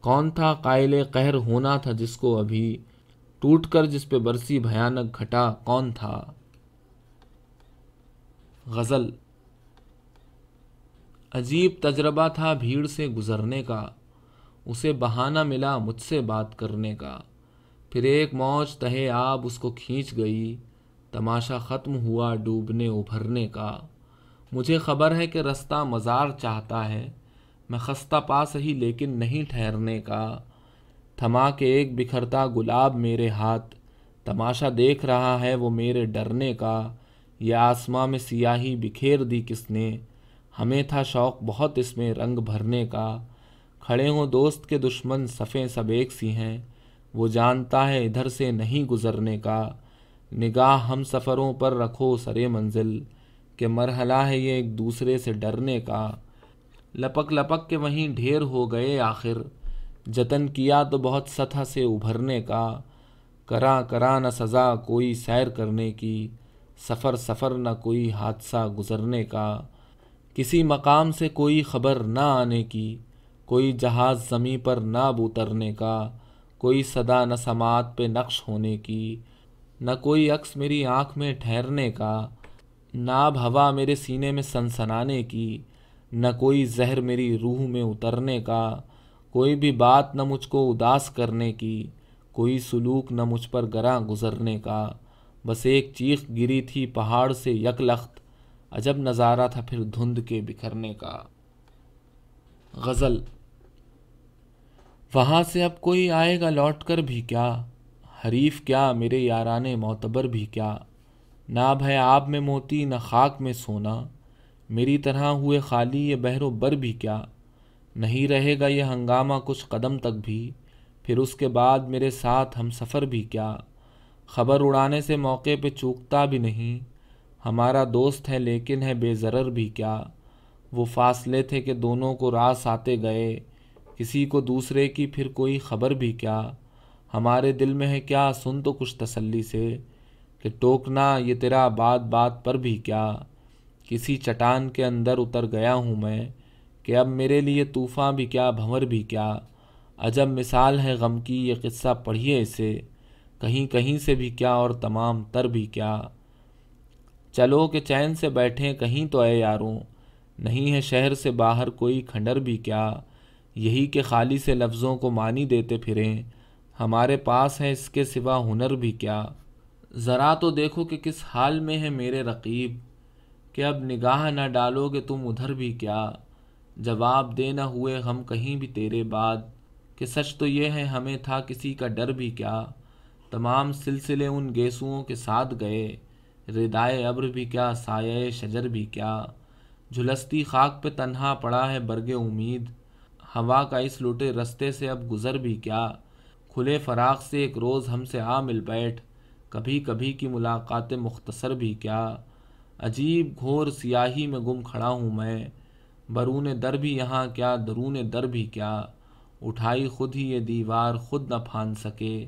کون تھا قائل قہر ہونا تھا جس کو ابھی ٹوٹ کر جس پہ برسی بھیانک گھٹا کون تھا؟ غزل عجیب تجربہ تھا بھیڑ سے گزرنے کا۔ اسے بہانہ ملا مجھ سے بات کرنے کا۔ پھر ایک موج تہے آب اس کو کھینچ گئی، تماشا ختم ہوا ڈوبنے ابھرنے کا۔ مجھے خبر ہے کہ رستہ مزار چاہتا ہے، میں خستہ پا سہی لیکن نہیں ٹھہرنے کا۔ تھما کے ایک بکھرتا گلاب میرے ہاتھ، تماشا دیکھ رہا ہے وہ میرے ڈرنے کا۔ یہ آسماں میں سیاہی بکھیر دی کس نے، ہمیں تھا شوق بہت اس میں رنگ بھرنے کا۔ کھڑے ہوں دوست کے دشمن صفیں سب ایک سی ہیں۔ وہ جانتا ہے ادھر سے نہیں گزرنے کا۔ نگاہ ہم سفروں پر رکھو سرے منزل، کہ مرحلہ ہے یہ ایک دوسرے سے ڈرنے کا۔ لپک لپک کے وہیں ڈھیر ہو گئے آخر۔ جتن کیا تو بہت سطح سے ابھرنے کا۔ کرا کرا نہ سزا کوئی سیر کرنے کی۔ سفر سفر نہ کوئی حادثہ گزرنے کا۔ کسی مقام سے کوئی خبر نہ آنے کی۔ کوئی جہاز زمیں پر نہ اترنے کا، کوئی صدا نہ سماعت پہ نقش ہونے کی، نہ کوئی عکس میری آنکھ میں ٹھہرنے کا ناب ہوا میرے سینے میں سنسنانے کی، نہ کوئی زہر میری روح میں اترنے کا، کوئی بھی بات نہ مجھ کو اداس کرنے کی، کوئی سلوک نہ مجھ پر گراں گزرنے کا۔ بس ایک چیخ گری تھی پہاڑ سے یک لخت عجب نظارہ تھا پھر دھند کے بکھرنے کا۔ غزل وہاں سے اب کوئی آئے گا لوٹ کر بھی کیا؟ حریف کیا؟ میرے یاران معتبر بھی کیا؟ نہ ہے آب میں موتی، نہ خاک میں سونا۔ میری طرح ہوئے خالی یہ بہر و بر بھی کیا؟ نہیں رہے گا یہ ہنگامہ کچھ قدم تک بھی۔ پھر اس کے بعد میرے ساتھ ہم سفر بھی کیا؟ خبر اڑانے سے موقع پہ چوکتا بھی نہیں۔ ہمارا دوست ہے لیکن ہے بے ضرر بھی کیا؟ وہ فاصلے تھے کہ دونوں کو راس آتے گئے۔ کسی کو دوسرے کی پھر کوئی خبر بھی کیا؟ ہمارے دل میں ہے کیا؟ سن تو کچھ تسلی سے کہ ٹوکنا یہ تیرا بات بات پر بھی کیا؟ کسی چٹان کے اندر اتر گیا ہوں میں کہ اب میرے لیے طوفان بھی کیا، بھنور بھی کیا؟ عجب مثال ہے غم کی یہ قصہ، پڑھیے اسے۔ کہیں کہیں سے بھی کیا اور تمام تر بھی کیا؟ چلو کہ چین سے بیٹھیں، کہیں تو اے یاروں، نہیں ہے شہر سے باہر کوئی کھنڈر بھی کیا؟ یہی کہ خالی سے لفظوں کو مانی دیتے پھریں، ہمارے پاس ہے اس کے سوا ہنر بھی کیا؟ ذرا تو دیکھو کہ کس حال میں ہے میرے رقیب۔ کہ اب نگاہ نہ ڈالو گے تم ادھر بھی کیا۔ جواب دے نہ ہوئے ہم کہیں بھی تیرے بعد۔ کہ سچ تو یہ ہے ہمیں تھا کسی کا ڈر بھی کیا۔ تمام سلسلے ان گیسوؤں کے ساتھ گئے۔ ردائے ابر بھی کیا، سایہ شجر بھی کیا۔ جھلستی خاک پہ تنہا پڑا ہے برگ امید۔ ہوا کا اس لوٹے رستے سے اب گزر بھی کیا۔ کھلے فراق سے ایک روز ہم سے آ مل بیٹھ۔ کبھی کبھی کی ملاقات مختصر بھی کیا۔ عجیب گھور سیاہی میں گم کھڑا ہوں میں۔ برون در بھی یہاں کیا، درون در بھی کیا۔ اٹھائی خود ہی یہ دیوار خود نہ پھان سکے۔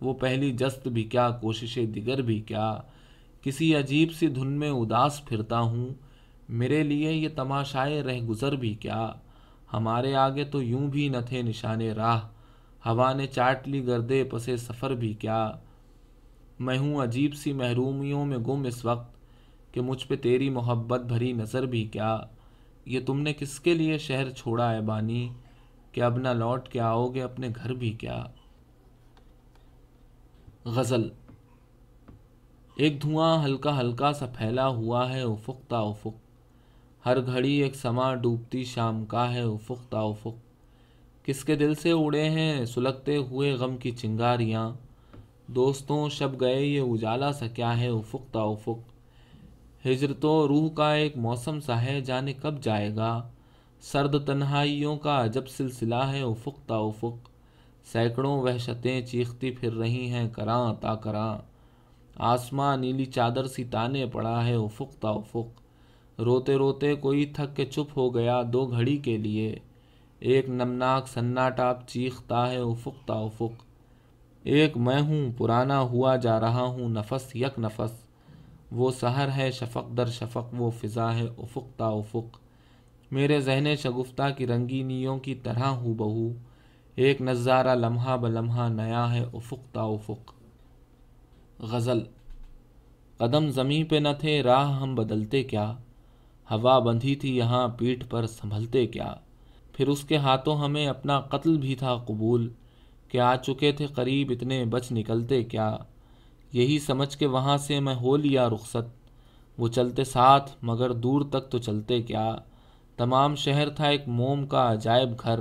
وہ پہلی جست بھی کیا، کوشش دیگر بھی کیا۔ کسی عجیب سی دھن میں اداس پھرتا ہوں۔ میرے لیے یہ تماشائے رہ گزر بھی کیا۔ ہمارے آگے تو یوں بھی نہ تھے نشانے راہ۔ ہوا نے چاٹ لی گردے، پسے سفر بھی کیا۔ میں ہوں عجیب سی محرومیوں میں گم اس وقت کہ مجھ پہ تیری محبت بھری نظر بھی کیا۔ یہ تم نے کس کے لیے شہر چھوڑا ہے بانی؟ کہ اب نہ لوٹ کے آؤ گے اپنے گھر بھی کیا۔ غزل ایک دھواں ہلکا ہلکا سا پھیلا ہوا ہے افق تا افق۔ ہر گھڑی ایک سما ڈوبتی شام کا ہے، افق تا افق۔ کس کے دل سے اڑے ہیں سلگتے ہوئے غم کی چنگاریاں۔ دوستوں، شب گئے، یہ اجالا سا کیا ہے؟ افق تا افق۔ ہجرت و روح کا ایک موسم سا ہے، جانے کب جائے گا؟ سرد تنہائیوں کا جب سلسلہ ہے، افق تا افق۔ سینکڑوں وحشتیں چیختی پھر رہی ہیں، کراں تا کراں۔ آسماں نیلی چادر سی تانے پڑا ہے، افق تا افق۔ روتے روتے کوئی تھک کے چپ ہو گیا دو گھڑی کے لیے۔ ایک نمناک سناٹاپ چیختا ہے افق تا افق۔ ایک میں ہوں پرانا ہوا جا رہا ہوں نفس یک نفس۔ وہ سحر ہے شفق در شفق، وہ فضا ہے افق تا افق۔ میرے ذہن شگفتہ کی رنگینیوں کی طرح ہو بہو۔ ایک نظارہ لمحہ بلمحہ نیا ہے افق تا افق۔ غزل قدم زمیں پہ نہ تھے، راہ ہم بدلتے کیا۔ ہوا بندھی تھی یہاں پیٹھ پر سنبھلتے کیا۔ پھر اس کے ہاتھوں ہمیں اپنا قتل بھی تھا قبول۔ کہ آ چکے تھے قریب اتنے بچ نکلتے کیا۔ یہی سمجھ کے وہاں سے میں ہو لیا رخصت۔ وہ چلتے ساتھ، مگر دور تک تو چلتے کیا۔ تمام شہر تھا ایک موم کا عجائب گھر۔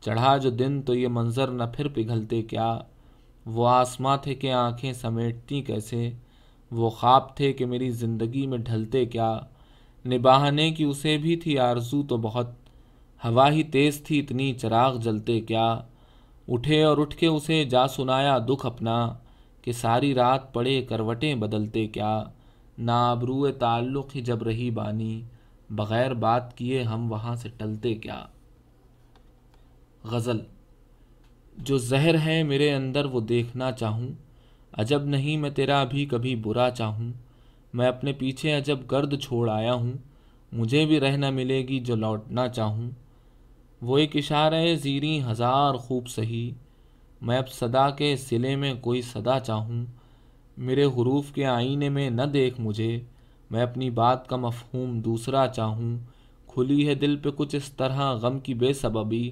چڑھا جو دن تو یہ منظر نہ پھر پگھلتے کیا۔ وہ آسماں تھے کہ آنکھیں سمیٹتی کیسے۔ وہ خواب تھے کہ میری زندگی میں ڈھلتے کیا۔ نباہنے کی اسے بھی تھی آرزو تو بہت۔ ہوا ہی تیز تھی، اتنی چراغ جلتے کیا۔ اٹھے اور اٹھ کے اسے جا سنایا دکھ اپنا کہ ساری رات پڑے کروٹیں بدلتے کیا۔ نابرو تعلق ہی جب رہی بانی، بغیر بات کیے ہم وہاں سے ٹلتے کیا۔ غزل جو زہر ہے میرے اندر وہ دیکھنا چاہوں، عجب نہیں میں تیرا بھی کبھی برا چاہوں۔ میں اپنے پیچھے عجب گرد چھوڑ آیا ہوں، مجھے بھی رہ نہ ملے گی جو لوٹنا چاہوں۔ وہ ایک اشارہ زیریں ہزار خوب سہی میں اب صدا کے سلے میں کوئی صدا چاہوں۔ میرے حروف کے آئینے میں نہ دیکھ مجھے۔ میں اپنی بات کا مفہوم دوسرا چاہوں۔ کھلی ہے دل پہ کچھ اس طرح غم کی بے سببی۔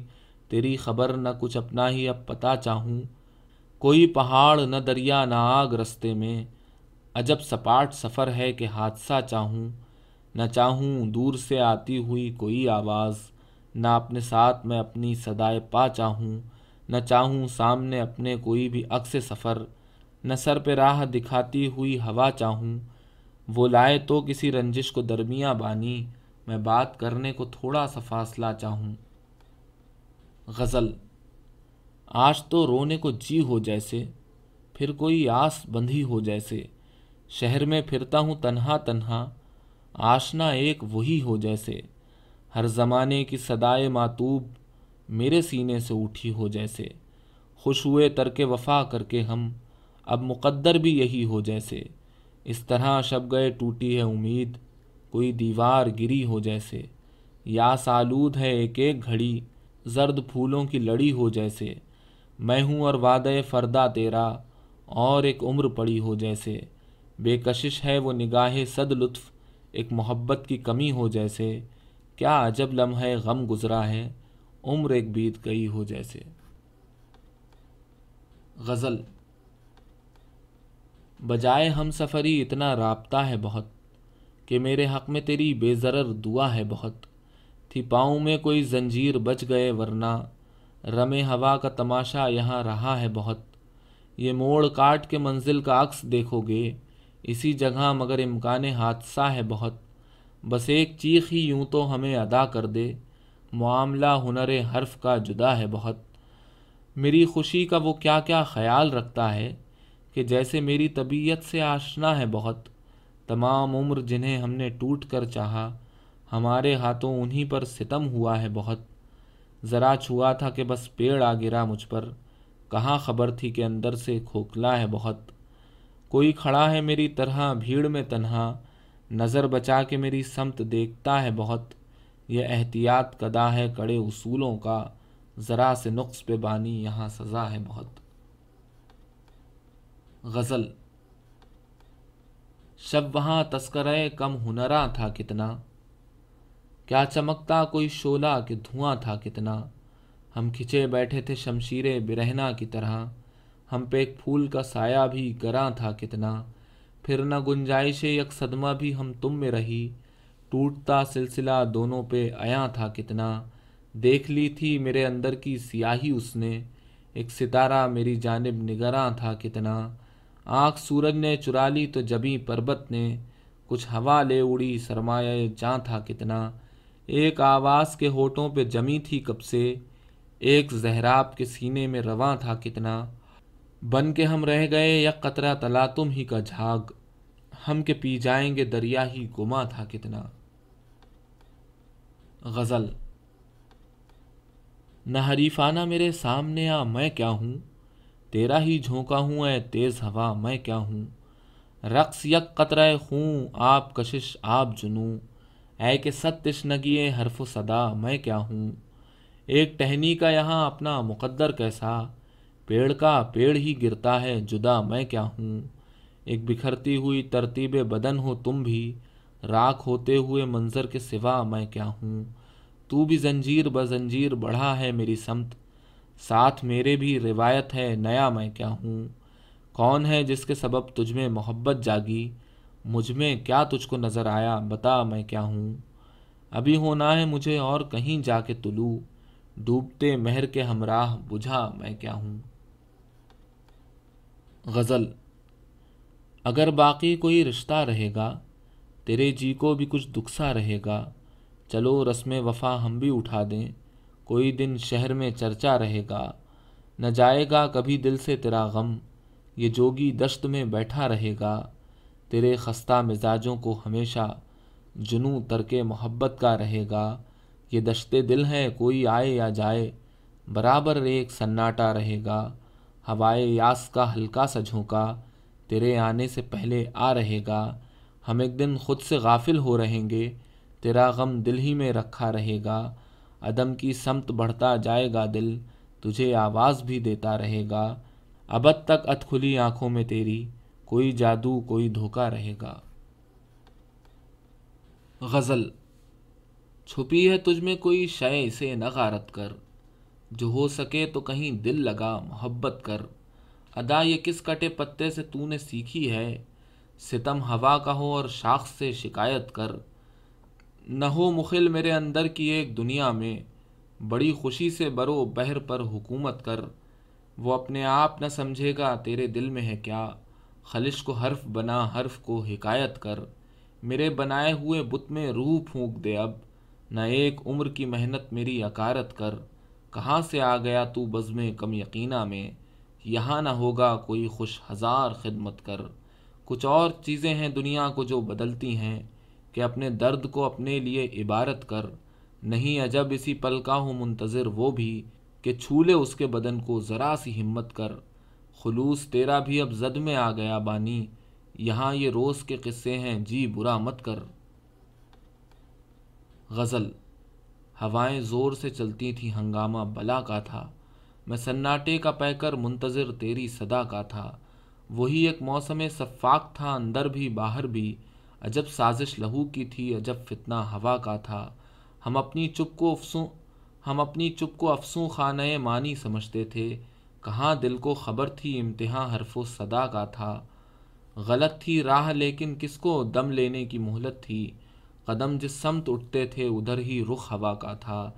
تیری خبر نہ کچھ اپنا ہی اب پتا چاہوں۔ کوئی پہاڑ نہ دریا نہ آگ رستے میں۔ عجب سپاٹ سفر ہے کہ حادثہ چاہوں، نہ چاہوں دور سے آتی ہوئی کوئی آواز، نہ اپنے ساتھ میں اپنی صدائے پا چاہوں، نہ چاہوں سامنے اپنے کوئی بھی عکس سفر، نہ سر پہ راہ دکھاتی ہوئی ہوا چاہوں۔ وہ لائے تو کسی رنجش کو درمیاں بانی، میں بات کرنے کو تھوڑا سا فاصلہ چاہوں۔ غزل، آج تو رونے کو جی ہو جیسے، پھر کوئی آس بندھی ہو جیسے۔ شہر میں پھرتا ہوں تنہا تنہا، آشنا ایک وہی ہو جیسے، ہر زمانے کی صدائے ماتوب میرے سینے سے اٹھی ہو جیسے، خوش ہوئے ترک وفا کر کے ہم، اب مقدر بھی یہی ہو جیسے، اس طرح شب گئے ٹوٹی ہے امید، کوئی دیوار گری ہو جیسے، یا سالود ہے ایک ایک گھڑی، زرد پھولوں کی لڑی ہو جیسے، میں ہوں اور وعدہ فردا تیرا، اور ایک عمر پڑی ہو جیسے۔ بے کشش ہے وہ نگاہ صد لطف، ایک محبت کی کمی ہو جیسے۔ کیا عجب لمحہ غم گزرا ہے، عمر ایک بیت گئی ہو جیسے۔ غزل، بجائے ہم سفری اتنا رابطہ ہے بہت کہ میرے حق میں تیری بے ضرر دعا ہے بہت۔ تھی پاؤں میں کوئی زنجیر بچ گئے ورنہ، رم ہوا کا تماشا یہاں رہا ہے بہت۔ یہ موڑ کاٹ کے منزل کا عکس دیکھو گے۔ اسی جگہ مگر امکان حادثہ ہے بہت۔ بس ایک چیخ ہی یوں تو ہمیں ادا کر دے۔ معاملہ ہنر حرف کا جدا ہے بہت۔ میری خوشی کا وہ کیا کیا خیال رکھتا ہے کہ جیسے میری طبیعت سے آشنا ہے بہت۔ تمام عمر جنہیں ہم نے ٹوٹ کر چاہا، ہمارے ہاتھوں انہی پر ستم ہوا ہے بہت۔ ذرا چھوا تھا کہ بس پیڑ آ گرا مجھ پر۔ کہاں خبر تھی کہ اندر سے کھوکھلا ہے بہت۔ کوئی کھڑا ہے میری طرح، بھیڑ میں تنہا، نظر بچا کے میری سمت دیکھتا ہے بہت۔ یہ احتیاط کدا ہے کڑے اصولوں کا، ذرا سے نقص پہ بانی یہاں سزا ہے بہت۔ غزل۔ شب وہاں تذکرہ کم ہنرا تھا کتنا۔ کیا چمکتا کوئی شولہ کہ دھواں تھا کتنا۔ ہم کھچے بیٹھے تھے شمشیر برہنا کی طرح۔ ہم پہ ایک پھول کا سایہ بھی گراں تھا کتنا۔ پھر نہ گنجائش یک صدمہ بھی ہم تم میں رہی۔ ٹوٹتا سلسلہ دونوں پہ آیا تھا کتنا۔ دیکھ لی تھی میرے اندر کی سیاہی اس نے۔ ایک ستارہ میری جانب نگراں تھا کتنا۔ آنکھ سورج نے چرا لی تو جبھی پربت نے۔ کچھ ہوا لے اڑی سرمایہ جاں تھا کتنا۔ ایک آواز کے ہوٹوں پہ جمی تھی کب سے۔ ایک زہراب کے سینے میں رواں تھا کتنا۔ بن کے ہم رہ گئے یا قطرہ تلا، تم ہی کا جھاگ۔ ہم کے پی جائیں گے دریا ہی گما تھا کتنا۔ غزل۔ نہ حریفانہ میرے سامنے آ، میں کیا ہوں؟ تیرا ہی جھونکا ہوں، اے تیز ہوا، میں کیا ہوں؟ رقص یک قطرہ خوں آپ کشش، آپ جنوں اے کہ ست تشنگی حرف و صدا، میں کیا ہوں؟ ایک ٹہنی کا یہاں اپنا مقدر کیسا؟ پیڑ کا پیڑ ہی گرتا ہے، جدا میں کیا ہوں؟ ایک بکھرتی ہوئی ترتیب بدن ہو تم بھی، راکھ ہوتے ہوئے منظر کے سوا میں کیا ہوں؟ تو بھی زنجیر بزنجیر بڑھا ہے میری سمت، ساتھ میرے بھی روایت ہے نیا میں کیا ہوں؟ کون ہے جس کے سبب تجھ میں محبت جاگی؟ مجھ میں کیا تجھ کو نظر آیا؟ بتا میں کیا ہوں؟ ابھی ہونا ہے مجھے اور کہیں جا کے طلوع، ڈوبتے مہر کے ہمراہ بجھا میں کیا ہوں؟ غزل، اگر باقی کوئی رشتہ رہے گا، تیرے جی کو بھی کچھ دکھسا رہے گا، چلو رسم وفا ہم بھی اٹھا دیں، کوئی دن شہر میں چرچا رہے گا، نہ جائے گا کبھی دل سے تیرا غم، یہ جوگی دشت میں بیٹھا رہے گا، تیرے خستہ مزاجوں کو ہمیشہ جنوں ترک محبت کا رہے گا، یہ دشت دل ہے کوئی آئے یا جائے، برابر ایک سناٹا رہے گا۔ ہوائے یاس کا ہلکا سا جھونکا، تیرے آنے سے پہلے آ رہے گا۔ ہم ایک دن خود سے غافل ہو رہیں گے، تیرا غم دل ہی میں رکھا رہے گا۔ عدم کی سمت بڑھتا جائے گا دل، تجھے آواز بھی دیتا رہے گا۔ ابد تک ات کھلی آنکھوں میں تیری، کوئی جادو، کوئی دھوکا رہے گا۔ غزل، چھپی ہے تجھ میں کوئی شے، اسے نہ غارت کر۔ جو ہو سکے تو کہیں دل لگا محبت کر۔ ادا یہ کس کٹے پتے سے تو نے سیکھی ہے؟ ستم ہوا کا ہو اور شاخ سے شکایت کر۔ نہ ہو مخل میرے اندر کی ایک دنیا میں۔ بڑی خوشی سے برو بہر پر حکومت کر۔ وہ اپنے آپ نہ سمجھے گا تیرے دل میں ہے کیا۔ خلش کو حرف بنا، حرف کو حکایت کر۔ میرے بنائے ہوئے بت میں روح پھونک دے اب۔ نہ ایک عمر کی محنت میری اکارت کر۔ کہاں سے آ گیا تو بزم کم یقینہ میں یہاں نہ ہوگا کوئی خوش ہزار خدمت کر۔ کچھ اور چیزیں ہیں دنیا کو جو بدلتی ہیں کہ اپنے درد کو اپنے لیے عبارت کر۔ نہیں عجب اسی پل کا ہوں منتظر وہ بھی کہ چھولے اس کے بدن کو ذرا سی ہمت کر۔ خلوص تیرا بھی اب زد میں آ گیا بانی۔ یہاں یہ روز کے قصے ہیں جی برا مت کر۔ غزل ہوائیں زور سے چلتی تھیں، ہنگامہ بلا کا تھا۔ میں سناٹے کا پہ کر منتظر تیری صدا کا تھا۔ وہی ایک موسم صفاق تھا، اندر بھی باہر بھی۔ عجب سازش لہو کی تھی، عجب فتنہ ہوا کا تھا۔ ہم اپنی چپ کو افسوں، ہم اپنی چپ کو افسوں خانہ مانی سمجھتے تھے۔ کہاں دل کو خبر تھی امتحان حرف و صدا کا تھا۔ غلط تھی راہ، لیکن کس کو دم لینے کی مہلت تھی؟ قدم جس سمت اٹھتے تھے، ادھر ہی رخ ہوا کا تھا۔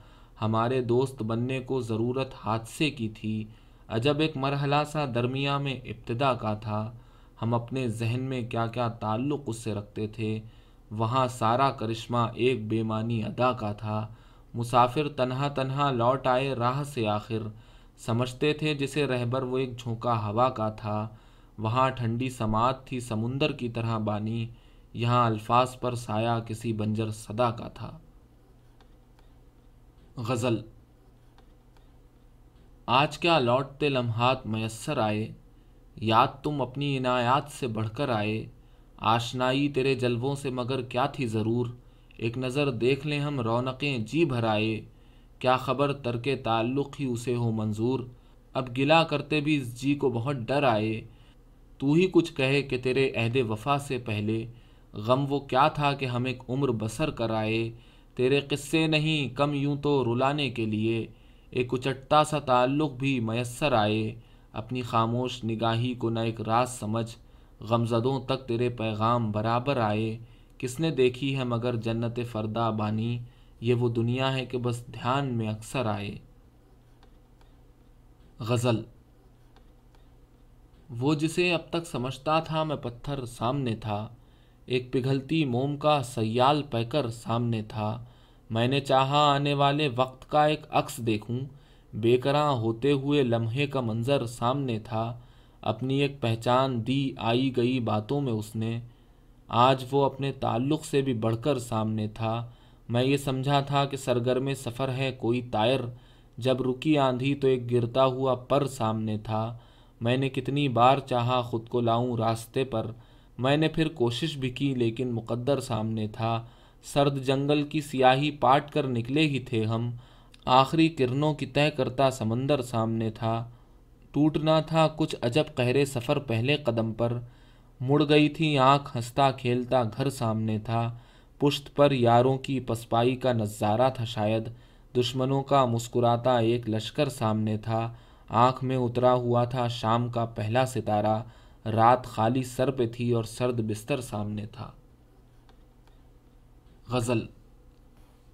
ہمارے دوست بننے کو ضرورت حادثے کی تھی۔ عجب ایک مرحلہ سا درمیاں میں ابتدا کا تھا۔ ہم اپنے ذہن میں کیا کیا تعلق اس سے رکھتے تھے۔ وہاں سارا کرشمہ ایک بے معنی ادا کا تھا۔ مسافر تنہا تنہا لوٹ آئے راہ سے آخر۔ سمجھتے تھے جسے رہبر وہ ایک جھونکا ہوا کا تھا۔ وہاں ٹھنڈی سماعت تھی، سمندر کی طرح بانی۔ یہاں الفاظ پر سایہ کسی بنجر صدا کا تھا۔ غزل۔ آج کیا لوٹتے لمحات میسر آئے، یاد تم اپنی عنایات سے بڑھ کر آئے۔ آشنائی تیرے جلووں سے مگر کیا تھی ضرور؟ ایک نظر دیکھ لیں ہم رونقیں جی بھر آئے۔ کیا خبر ترک تعلق ہی اسے ہو منظور؟ اب گلا کرتے بھی اس جی کو بہت ڈر آئے۔ تو ہی کچھ کہے کہ تیرے عہد وفا سے پہلے۔ غم وہ کیا تھا کہ ہم ایک عمر بسر کر آئے، تیرے قصے نہیں، کم یوں تو رلانے کے لیے۔ ایک اچٹتا سا تعلق بھی میسر آئے۔ اپنی خاموش نگاہی کو نہ ایک راز سمجھ، غمزدوں تک تیرے پیغام برابر آئے۔ کس نے دیکھی ہے مگر جنت فردا بانی؟ یہ وہ دنیا ہے کہ بس دھیان میں اکثر آئے۔ غزل۔ وہ جسے اب تک سمجھتا تھا میں پتھر سامنے تھا۔ ایک پگھلتی موم کا سیال پیکر سامنے تھا۔ میں نے چاہا آنے والے وقت کا ایک عکس دیکھوں۔ بے کراں ہوتے ہوئے لمحے کا منظر سامنے تھا۔ اپنی ایک پہچان دی آئی گئی باتوں میں اس نے۔ آج وہ اپنے تعلق سے بھی بڑھ کر سامنے تھا۔ میں یہ سمجھا تھا کہ سرگرم سفر ہے کوئی تائر جب رکی آندھی تو ایک گرتا ہوا پر سامنے تھا۔ میں نے کتنی بار چاہا خود کو لاؤں راستے پر۔ میں نے پھر کوشش بھی کی لیکن مقدر سامنے تھا۔ سرد جنگل کی سیاہی پاٹ کر نکلے ہی تھے ہم۔ آخری کرنوں کی طے کرتا سمندر سامنے تھا۔ ٹوٹنا تھا کچھ عجب قہرے سفر پہلے قدم پر۔ مڑ گئی تھی آنکھ ہنستا کھیلتا گھر سامنے تھا۔ پشت پر یاروں کی پسپائی کا نظارہ تھا شاید۔ دشمنوں کا مسکراتا ایک لشکر سامنے تھا۔ آنکھ میں اترا ہوا تھا شام کا پہلا ستارہ۔ رات خالی سر پہ تھی اور سرد بستر سامنے تھا۔ غزل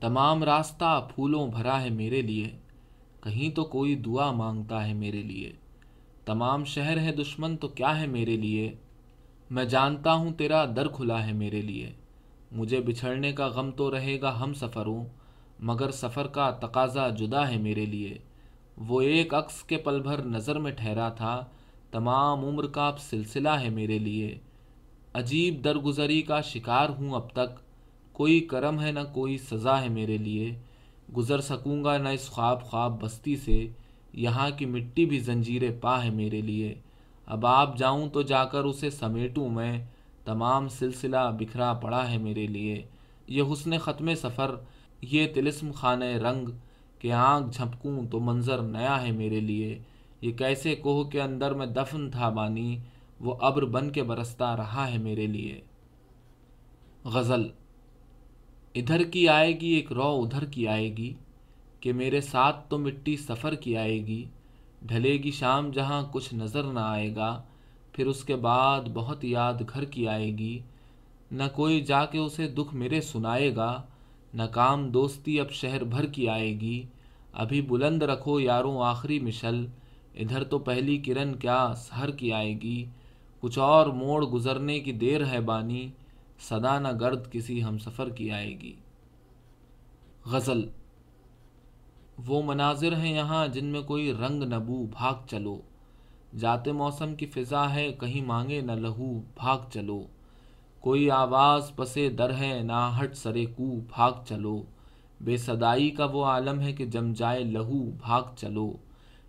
تمام راستہ پھولوں بھرا ہے میرے لیے، کہیں تو کوئی دعا مانگتا ہے میرے لیے۔ تمام شہر ہے دشمن، تو کیا ہے میرے لیے؟ میں جانتا ہوں تیرا در کھلا ہے میرے لیے۔ مجھے بچھڑنے کا غم تو رہے گا ہم سفروں، مگر سفر کا تقاضا جدا ہے میرے لیے۔ وہ ایک عکس کے پل بھر نظر میں ٹھہرا تھا تمام عمر کا اب سلسلہ ہے میرے لیے۔ عجیب درگزری کا شکار ہوں اب تک۔ کوئی کرم ہے نہ کوئی سزا ہے میرے لیے۔ گزر سکوں گا نہ اس خواب خواب بستی سے۔ یہاں کی مٹی بھی زنجیر پا ہے میرے لیے۔ اب آپ جاؤں تو جا کر اسے سمیٹوں میں۔ تمام سلسلہ بکھرا پڑا ہے میرے لیے۔ یہ حسن ختم سفر، یہ تلسم خانہ رنگ۔ کہ آنکھ جھپکوں تو منظر نیا ہے میرے لیے۔ یہ کیسے کوہ کے اندر میں دفن تھا بانی، وہ ابر بن کے برستا رہا ہے میرے لیے۔ غزل، ادھر کی آئے گی ایک رو، ادھر کی آئے گی، کہ میرے ساتھ تو مٹی سفر کی آئے گی، ڈھلے گی شام جہاں کچھ نظر نہ آئے گا، پھر اس کے بعد بہت یاد گھر کی آئے گی۔ نہ کوئی جا کے اسے دکھ میرے سنائے گا، نہ کام دوستی اب شہر بھر کی آئے گی۔ ابھی بلند رکھو یاروں آخری مشل ادھر تو پہلی کرن کیا سہر کی آئے گی؟ کچھ اور موڑ گزرنے کی دیر ہے بانی، صدا نہ گرد کسی ہم سفر کی آئے گی۔ غزل، وہ مناظر ہیں یہاں جن میں کوئی رنگ نبو بھاگ چلو۔ جاتے موسم کی فضا ہے، کہیں مانگے نہ لہو بھاگ چلو۔ کوئی آواز پسے در ہے، نہ ہٹ سرے کو بھاگ چلو۔ بے صدائی کا وہ عالم ہے کہ جم جائے لہو بھاگ چلو۔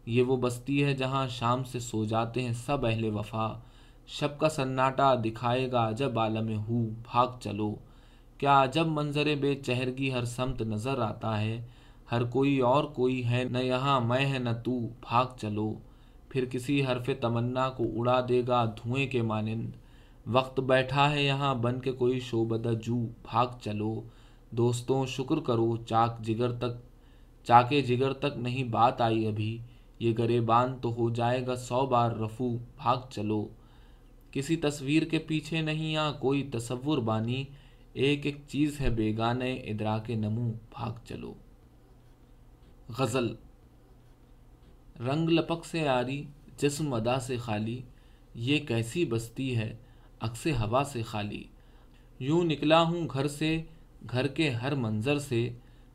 یہ وہ بستی ہے جہاں شام سے سو جاتے ہیں سب اہل وفا۔ شب کا سناٹا دکھائے گا عجب عالم ہو بھاگ چلو۔ کیا عجب منظر بے چہرگی ہر سمت نظر آتا ہے۔ ہر کوئی اور کوئی ہے نہ یہاں، میں ہے نہ تو، بھاگ چلو۔ پھر کسی حرف تمنا کو اڑا دے گا دھوئیں کے مانند۔ وقت بیٹھا ہے یہاں، بن کے کوئی شوبدہ جو بھاگ چلو۔ دوستوں، شکر کرو، چاک جگر تک، چاکے جگر تک نہیں بات آئی ابھی۔ یہ گریبان تو ہو جائے گا سو بار رفو، بھاگ چلو۔ کسی تصویر کے پیچھے نہیں آ، کوئی تصور بانی۔ ایک ایک چیز ہے بیگانے ادرا کے نمو، بھاگ چلو۔ غزل۔ رنگ لپک سے آری، جسم ادا سے خالی۔ یہ کیسی بستی ہے، عکس ہوا سے خالی۔ یوں نکلا ہوں گھر سے، گھر کے ہر منظر سے۔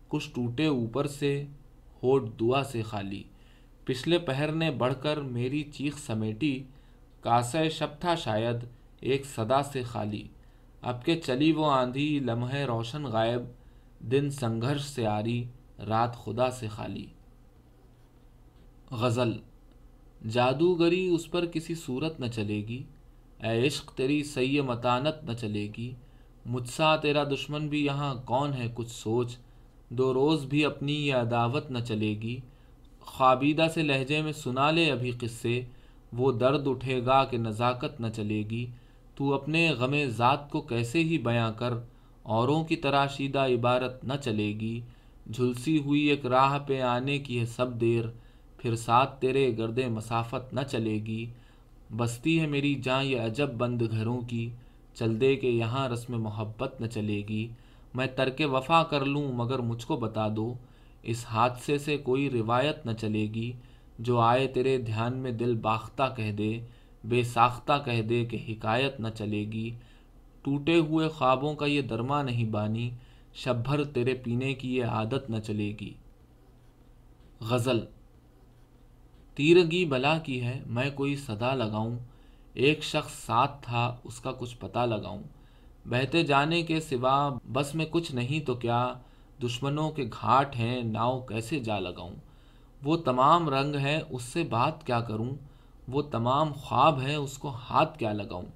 کچھ ٹوٹے اوپر سے، ہوٹ دعا سے خالی۔ پچھلے پہر نے بڑھ کر میری چیخ سمیٹی کاسے شب تھا شاید، ایک صدا سے خالی۔ اب کے چلی وہ آندھی، لمحے روشن غائب، دن سنگھرش سے آری، رات خدا سے خالی۔ غزل، جادوگری اس پر کسی صورت نہ چلے گی۔ اے عشق، تیری سی متانت نہ چلے گی۔ مجھ سا تیرا دشمن بھی یہاں کون ہے؟ کچھ سوچ۔ دو روز بھی اپنی یہ عداوت نہ چلے گی۔ خوابیدہ سے لہجے میں سنا لے ابھی قصے، وہ درد اٹھے گا کہ نزاکت نہ چلے گی۔ تو اپنے غم ذات کو کیسے ہی بیاں کر، اوروں کی تراشیدہ عبارت نہ چلے گی۔ جھلسی ہوئی ایک راہ پہ آنے کی ہے سب دیر، پھر ساتھ تیرے گرد مسافت نہ چلے گی۔ بستی ہے میری جاں یہ عجب بند گھروں کی، چل دے کہ یہاں رسم محبت نہ چلے گی۔ میں ترک وفا کر لوں، مگر مجھ کو بتا دو۔ اس حادثے سے کوئی روایت نہ چلے گی جو آئے تیرے دھیان میں دل باختہ کہہ دے، بے ساختہ کہہ دے کہ حکایت نہ چلے گی۔ ٹوٹے ہوئے خوابوں کا یہ درما نہیں بانی، شب بھر تیرے پینے کی یہ عادت نہ چلے گی۔ غزل، تیرگی بلا کی ہے، میں کوئی صدا لگاؤں۔ ایک شخص ساتھ تھا، اس کا کچھ پتہ لگاؤں۔ بہتے جانے کے سوا بس میں کچھ نہیں تو کیا؟ دشمنوں کے گھاٹ ہیں ناؤ کیسے جا لگاؤں؟ وہ تمام رنگ ہے اس سے بات کیا کروں؟ وہ تمام خواب ہیں، اس کو ہاتھ کیا لگاؤں؟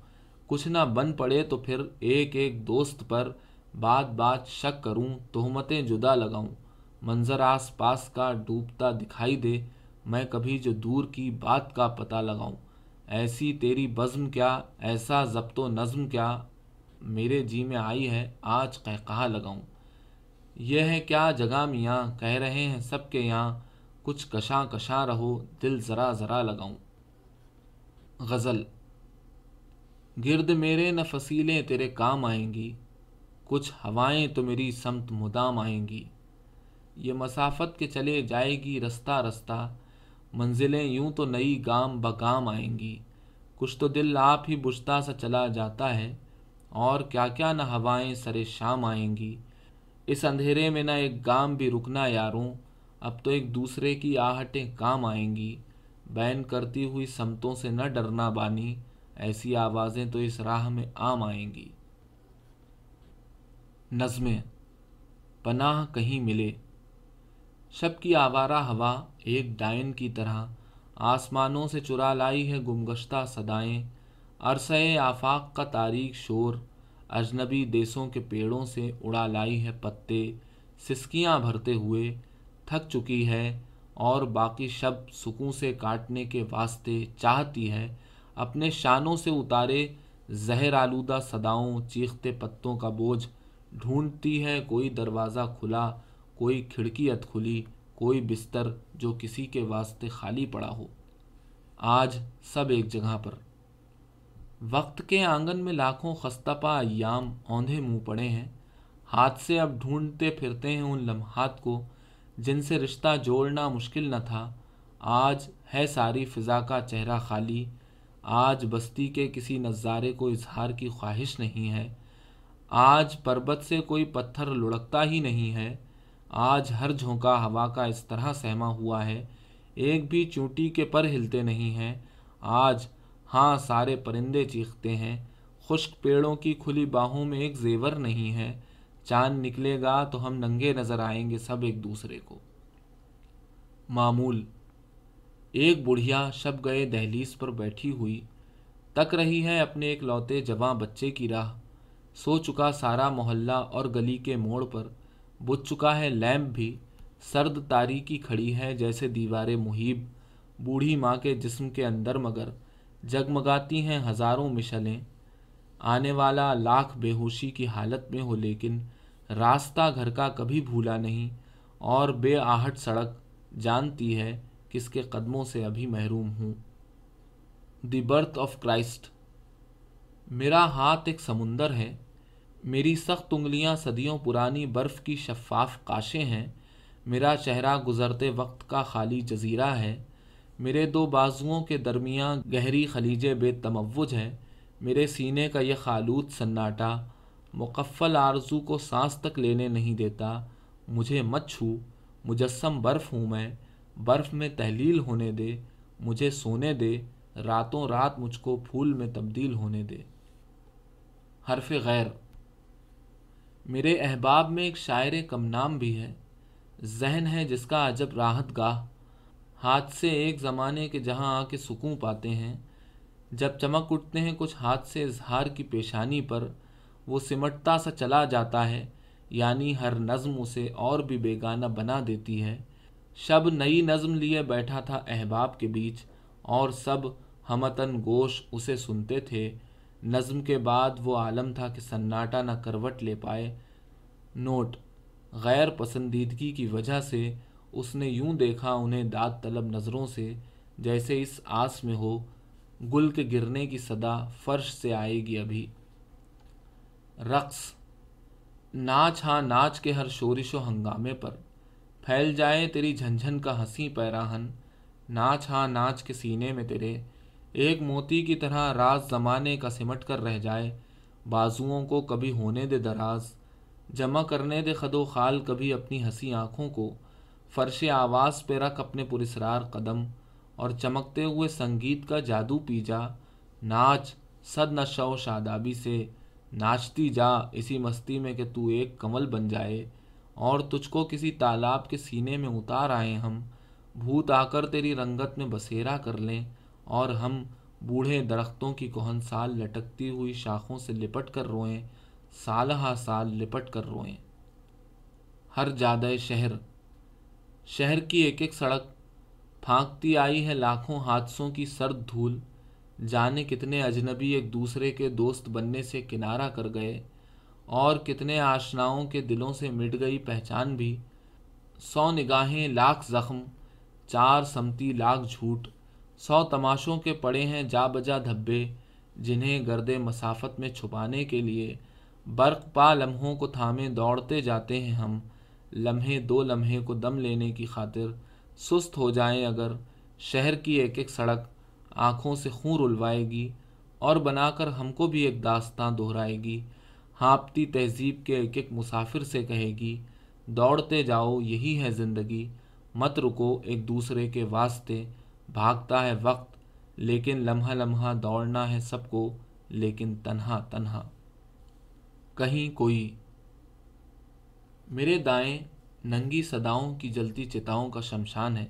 کچھ نہ بن پڑے تو پھر ایک ایک دوست پر بات بات شک کروں، تہمتیں جدا لگاؤں۔ منظر آس پاس کا ڈوبتا دکھائی دے، میں کبھی جو دور کی بات کا پتہ لگاؤں۔ ایسی تیری بزم کیا، ایسا ضبط و نظم کیا، میرے جی میں آئی ہے، آج کہ کہا لگاؤں۔ یہ ہے کیا جگہ میاں کہہ رہے ہیں سب کے یہاں؟ کچھ کشاں کشاں رہو، دل ذرا ذرا لگاؤں۔ غزل، گرد میرے نہ فصیلیں تیرے کام آئیں گی، کچھ ہوائیں تو میری سمت مدام آئیں گی۔ یہ مسافت کے چلے جائے گی رستہ رستہ، منزلیں یوں تو نئی گام بگام آئیں گی۔ کچھ تو دل آپ ہی بجھتا سا چلا جاتا ہے، اور کیا کیا نہ ہوائیں سرے شام آئیں گی۔ اس اندھیرے میں نہ ایک گام بھی رکنا یاروں، اب تو ایک دوسرے کی آہٹیں کام آئیں گی۔ بین کرتی ہوئی سمتوں سے نہ ڈرنا بانی، ایسی آوازیں تو اس راہ میں عام آئیں گی۔ نظمیں، پناہ کہیں ملے۔ شب کی آوارہ ہوا ایک ڈائن کی طرح، آسمانوں سے چرا لائی ہے گمگشتہ صدائیں۔ عرصۂ آفاق کا تاریخ شور اجنبی دیسوں کے پیڑوں سے اڑا لائی ہے پتے، سسکیاں بھرتے ہوئے تھک چکی ہے اور باقی شب سکوں سے کاٹنے کے واسطے چاہتی ہے۔ اپنے شانوں سے اتارے زہر آلودہ صداؤں چیختے پتوں کا بوجھ۔ ڈھونڈتی ہے کوئی دروازہ کھلا، کوئی کھڑکی ات کھلی، کوئی بستر جو کسی کے واسطے خالی پڑا ہو۔ آج سب ایک جگہ پر۔ وقت کے آنگن میں لاکھوں خستہ پا ایام اوندھے منہ پڑے ہیں۔ ہاتھ سے اب ڈھونڈتے پھرتے ہیں ان لمحات کو جن سے رشتہ جوڑنا مشکل نہ تھا۔ آج ہے ساری فضا کا چہرہ خالی۔ آج بستی کے کسی نظارے کو اظہار کی خواہش نہیں ہے۔ آج پربت سے کوئی پتھر لڑکتا ہی نہیں ہے۔ آج ہر جھونکا ہوا کا اس طرح سہما ہوا ہے۔ ایک بھی چونٹی کے پر ہلتے نہیں ہیں۔ آج ہاں سارے پرندے چیختے ہیں۔ خشک پیڑوں کی کھلی باہوں میں ایک زیور نہیں ہے۔ چاند نکلے گا تو ہم ننگے نظر آئیں گے سب ایک دوسرے کو۔ معمول۔ ایک بڑھیا شب گئے دہلیز پر بیٹھی ہوئی۔ تک رہی ہے اپنے ایک لوتے جواں بچے کی راہ۔ سو چکا سارا محلہ اور گلی کے موڑ پر۔ بجھ چکا ہے لیمپ بھی۔ سرد تاریکی کھڑی ہے جیسے دیوار محیب۔ بوڑھی ماں کے جسم کے اندر مگر۔ جگمگاتی ہیں ہزاروں مشلیں۔ آنے والا لاکھ بے ہوشی کی حالت میں ہو، لیکن راستہ گھر کا کبھی بھولا نہیں، اور بے آہٹ سڑک جانتی ہے کس کے قدموں سے ابھی محروم ہوں۔ The birth of Christ. میرا ہاتھ ایک سمندر ہے، میری سخت انگلیاں صدیوں پرانی برف کی شفاف کاشیں ہیں، میرا چہرہ گزرتے وقت کا خالی جزیرہ ہے۔ میرے دو بازوؤں کے درمیان گہری خلیج بے تموج ہے میرے سینے کا یہ خالود سناٹا، مقفل آرزو کو سانس تک لینے نہیں دیتا۔ مجھے مت چھو، مجسم برف ہوں میں۔ برف میں تحلیل ہونے دے، مجھے سونے دے۔ راتوں رات مجھ کو پھول میں تبدیل ہونے دے۔ حرف غیر۔ میرے احباب میں ایک شاعر کم نام بھی ہے۔ ذہن ہے جس کا عجب راحت گاہ۔ ہاتھ سے ایک زمانے کے جہاں آ کے سکون پاتے ہیں، جب چمک اٹھتے ہیں کچھ ہاتھ سے اظہار کی پیشانی پر، وہ سمٹتا سا چلا جاتا ہے یعنی ہر نظم اسے اور بھی بیگانہ بنا دیتی ہے۔ شب نئی نظم لیے بیٹھا تھا احباب کے بیچ، اور سب ہمتن گوش اسے سنتے تھے۔ نظم کے بعد وہ عالم تھا کہ سناٹا نہ کروٹ لے پائے۔ نوٹ، غیر پسندیدگی کی وجہ سے اس نے یوں دیکھا انہیں داد طلب نظروں سے، جیسے اس آس میں ہو، گل کے گرنے کی صدا فرش سے آئے گی ابھی۔ رقص، ناچ ہاں ناچ کے ہر شورش و ہنگامے پر۔ پھیل جائے تیری جھنجھن کا ہنسی پیراہن۔ ناچ ہاں ناچ کے سینے میں تیرے۔ ایک موتی کی طرح راز زمانے کا سمٹ کر رہ جائے۔ بازوؤں کو کبھی ہونے دے دراز۔ جمع کرنے دے خد و خال کبھی اپنی ہنسی آنکھوں کو۔ فرش آواز پہ رکھ اپنے پرسرار قدم اور چمکتے ہوئے سنگیت کا جادو پی جا ناچ، صد نشو و شادابی سے ناچتی جا، اسی مستی میں کہ تو ایک کمل بن جائے۔ اور تجھ کو کسی تالاب کے سینے میں اتار آئے ہم۔ بھوت آ کر تیری رنگت میں بسیرا کر لیں۔ اور ہم بوڑھے درختوں کی کوہن سال لٹکتی ہوئی شاخوں سے لپٹ کر روئیں۔ سال سال لپٹ کر روئیں۔ ہر جادہ شہر شہر کی ایک ایک سڑک پھانکتی آئی ہے لاکھوں حادثوں کی سرد دھول۔ جانے کتنے اجنبی ایک دوسرے کے دوست بننے سے کنارہ کر گئے، اور کتنے آشناؤں کے دلوں سے مٹ گئی پہچان بھی۔ سو نگاہیں، لاکھ زخم، چار سمتی، لاکھ جھوٹ۔ سو تماشوں کے پڑے ہیں جا بجا دھبے، جنہیں گرد مسافت میں چھپانے کے لیے برق پا لمحوں کو تھامے دوڑتے جاتے ہیں ہم۔ لمحے، دو لمحے کو دم لینے کی خاطر سست ہو جائیں اگر شہر کی ایک ایک سڑک آنکھوں سے خون رلوائے گی اور بنا کر ہم کو بھی ایک داستاں دہرائے گی۔ ہانپتی تہذیب کے ایک ایک مسافر سے کہے گی، دوڑتے جاؤ، یہی ہے زندگی، مت رکو، ایک دوسرے کے واسطے بھاگتا ہے وقت، لیکن لمحہ لمحہ دوڑنا ہے سب کو، لیکن تنہا تنہا۔ کہیں کوئی میرے دائیں ننگی صداؤں کی جلتی چتاؤں کا شمشان ہے،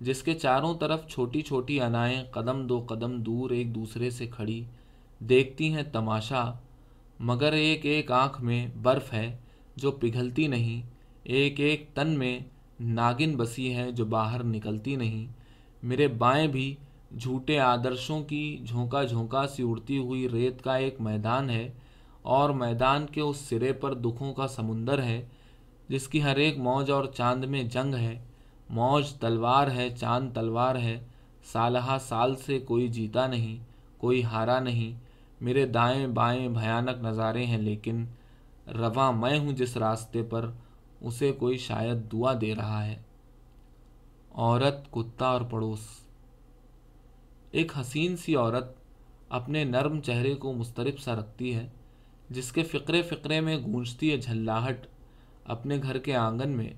جس کے چاروں طرف چھوٹی چھوٹی انائیں قدم دو قدم دور ایک دوسرے سے کھڑی دیکھتی ہیں تماشا، مگر ایک ایک آنکھ میں برف ہے جو پگھلتی نہیں، ایک ایک تن میں ناگن بسی ہے جو باہر نکلتی نہیں۔ میرے بائیں بھی جھوٹے آدرشوں کی جھونکا جھونکا سی اڑتی ہوئی ریت کا ایک میدان ہے، اور میدان کے اس سرے پر دکھوں کا سمندر ہے جس کی ہر ایک موج اور چاند میں جنگ ہے۔ موج تلوار ہے، چاند تلوار ہے۔ سالہ سال سے کوئی جیتا نہیں، کوئی ہارا نہیں۔ میرے دائیں بائیں بھیانک نظارے ہیں، لیکن رواں میں ہوں جس راستے پر اسے کوئی شاید دعا دے رہا ہے۔ عورت، کتا اور پڑوس۔ ایک حسین سی عورت اپنے نرم چہرے کو مسترب سا رکھتی ہے، جس کے فقرے فقرے میں گونجتی ہے جھلاہٹ۔ اپنے گھر کے آنگن میں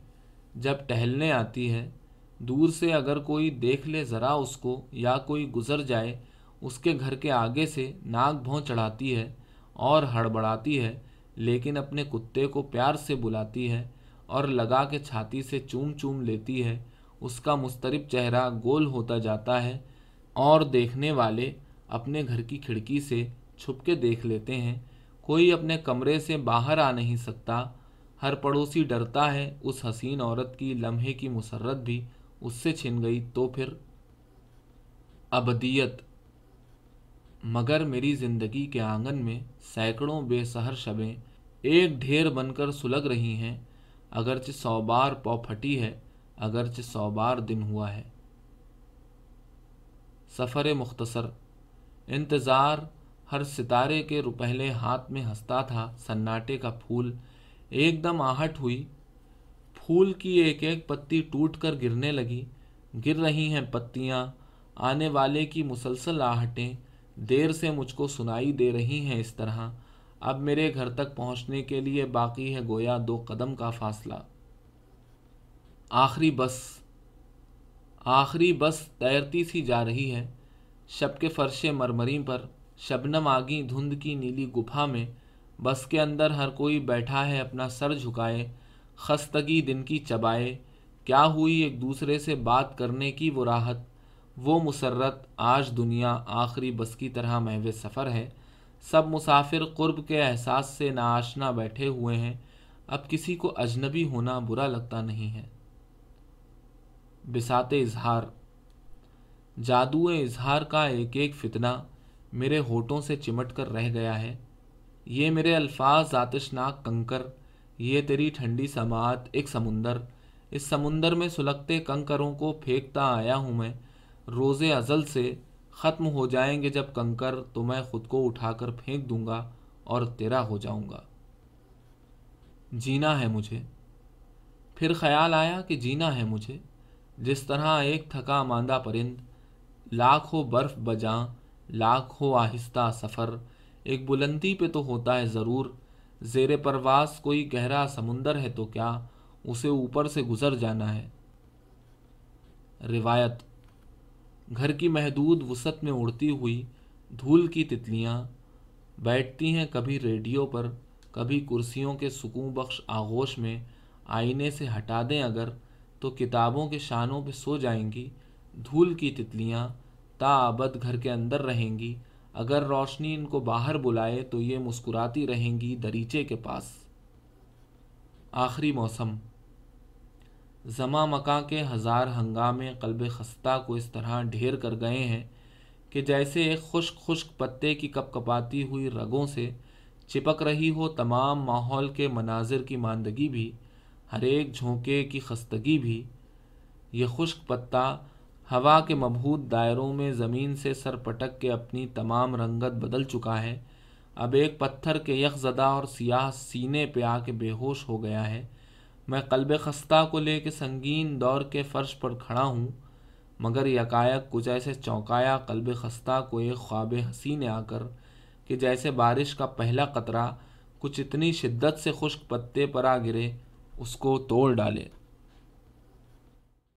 جب ٹہلنے آتی ہے، دور سے اگر کوئی دیکھ لے ذرا اس کو یا کوئی گزر جائے، اس کے گھر کے آگے سے ناک بھون چڑھاتی ہے اور ہڑبڑاتی ہے، لیکن اپنے کتے کو پیار سے بلاتی ہے اور لگا کے چھاتی سے چوم چوم لیتی ہے، اس کا مسترب چہرہ گول ہوتا جاتا ہے اور دیکھنے والے اپنے گھر کی کھڑکی سے چھپ کے دیکھ لیتے ہیں۔ کوئی اپنے کمرے سے باہر آ نہیں سکتا ہر پڑوسی ڈرتا ہے، اس حسین عورت کی لمحے کی مسرت بھی اس سے چھن گئی تو پھر ابدیت۔ مگر میری زندگی کے آنگن میں سینکڑوں بے سہر شبیں ایک ڈھیر بن کر سلگ رہی ہیں۔ اگرچہ سو بار پو پھٹی ہے، اگرچہ سو بار دن ہوا ہے۔ سفر مختصر۔ انتظار ہر ستارے کے روپہلے ہاتھ میں ہنستا تھا، سناٹے کا پھول ایک دم آہٹ ہوئی۔ پھول کی ایک ایک پتی ٹوٹ کر گرنے لگی۔ گر رہی ہیں پتیاں۔ آنے والے کی مسلسل آہٹیں۔ دیر سے مجھ کو سنائی دے رہی ہیں اس طرح۔ اب میرے گھر تک پہنچنے کے لیے باقی ہے گویا دو قدم کا فاصلہ۔ آخری بس۔ آخری بس تیرتی سی جا رہی ہے۔ شب کے فرش مرمری پر شبنم آگی دھند کی نیلی گپھا میں۔ بس کے اندر ہر کوئی بیٹھا ہے، اپنا سر جھکائے، خستگی دن کی چبائے۔ کیا ہوئی ایک دوسرے سے بات کرنے کی وہ راحت؟ وہ مسرت، آج دنیا، آخری بس کی طرح محو سفر ہے۔ سب مسافر قرب کے احساس سے ناشنا بیٹھے ہوئے ہیں۔ اب کسی کو اجنبی ہونا برا لگتا نہیں ہے۔ بسات اظہار۔ جادو اظہار کا ایک ایک فتنہ میرے ہوٹوں سے چمٹ کر رہ گیا ہے۔ یہ میرے الفاظ آتشناک کنکر، یہ تیری ٹھنڈی سماعت ایک سمندر۔ اس سمندر میں سلگتے کنکروں کو پھینکتا آیا ہوں میں۔ روز ازل سے ختم ہو جائیں گے جب کنکر، تو میں خود کو اٹھا کر پھینک دوں گا اور تیرا ہو جاؤں گا۔ جینا ہے مجھے۔ پھر خیال آیا کہ جینا ہے مجھے۔ جس طرح ایک تھکا ماندہ پرند لاکھ ہو برف بجاں لاکھ ہو آہستہ سفر ایک بلندی پہ تو ہوتا ہے ضرور۔ زیر پرواز کوئی گہرا سمندر ہے تو کیا اسے اوپر سے گزر جانا ہے؟ روایت گھر کی محدود وسعت میں اڑتی ہوئی دھول کی تتلیاں بیٹھتی ہیں کبھی ریڈیو پر، کبھی کرسیوں کے سکون بخش آغوش میں آئینے سے ہٹا دیں اگر تو کتابوں کے شانوں پہ سو جائیں گی۔ دھول کی تتلیاں تا ابد گھر کے اندر رہیں گی۔ اگر روشنی ان کو باہر بلائے تو یہ مسکراتی رہیں گی دریچے کے پاس۔ آخری موسم۔ زماں مکاں کے ہزار ہنگامے قلب خستہ کو اس طرح ڈھیر کر گئے ہیں کہ جیسے ایک خشک خشک پتے کی کپ کپاتی ہوئی رگوں سے چپک رہی ہو تمام ماحول کے مناظر کی ماندگی بھی، ہر ایک جھونکے کی خستگی بھی۔ یہ خشک پتا ہوا کے مبہوت دائروں میں زمین سے سر پٹک کے اپنی تمام رنگت بدل چکا ہے۔ اب ایک پتھر کے یک زدہ اور سیاہ سینے پہ آ کے بے ہوش ہو گیا ہے۔ میں قلب خستہ کو لے کے سنگین دور کے فرش پر کھڑا ہوں، مگر یکایک کچھ ایسے چونکایا قلب خستہ کو ایک خواب حسین آ کر کہ جیسے بارش کا پہلا قطرہ کچھ اتنی شدت سے خشک پتے پر آ گرے، اس کو توڑ ڈالے۔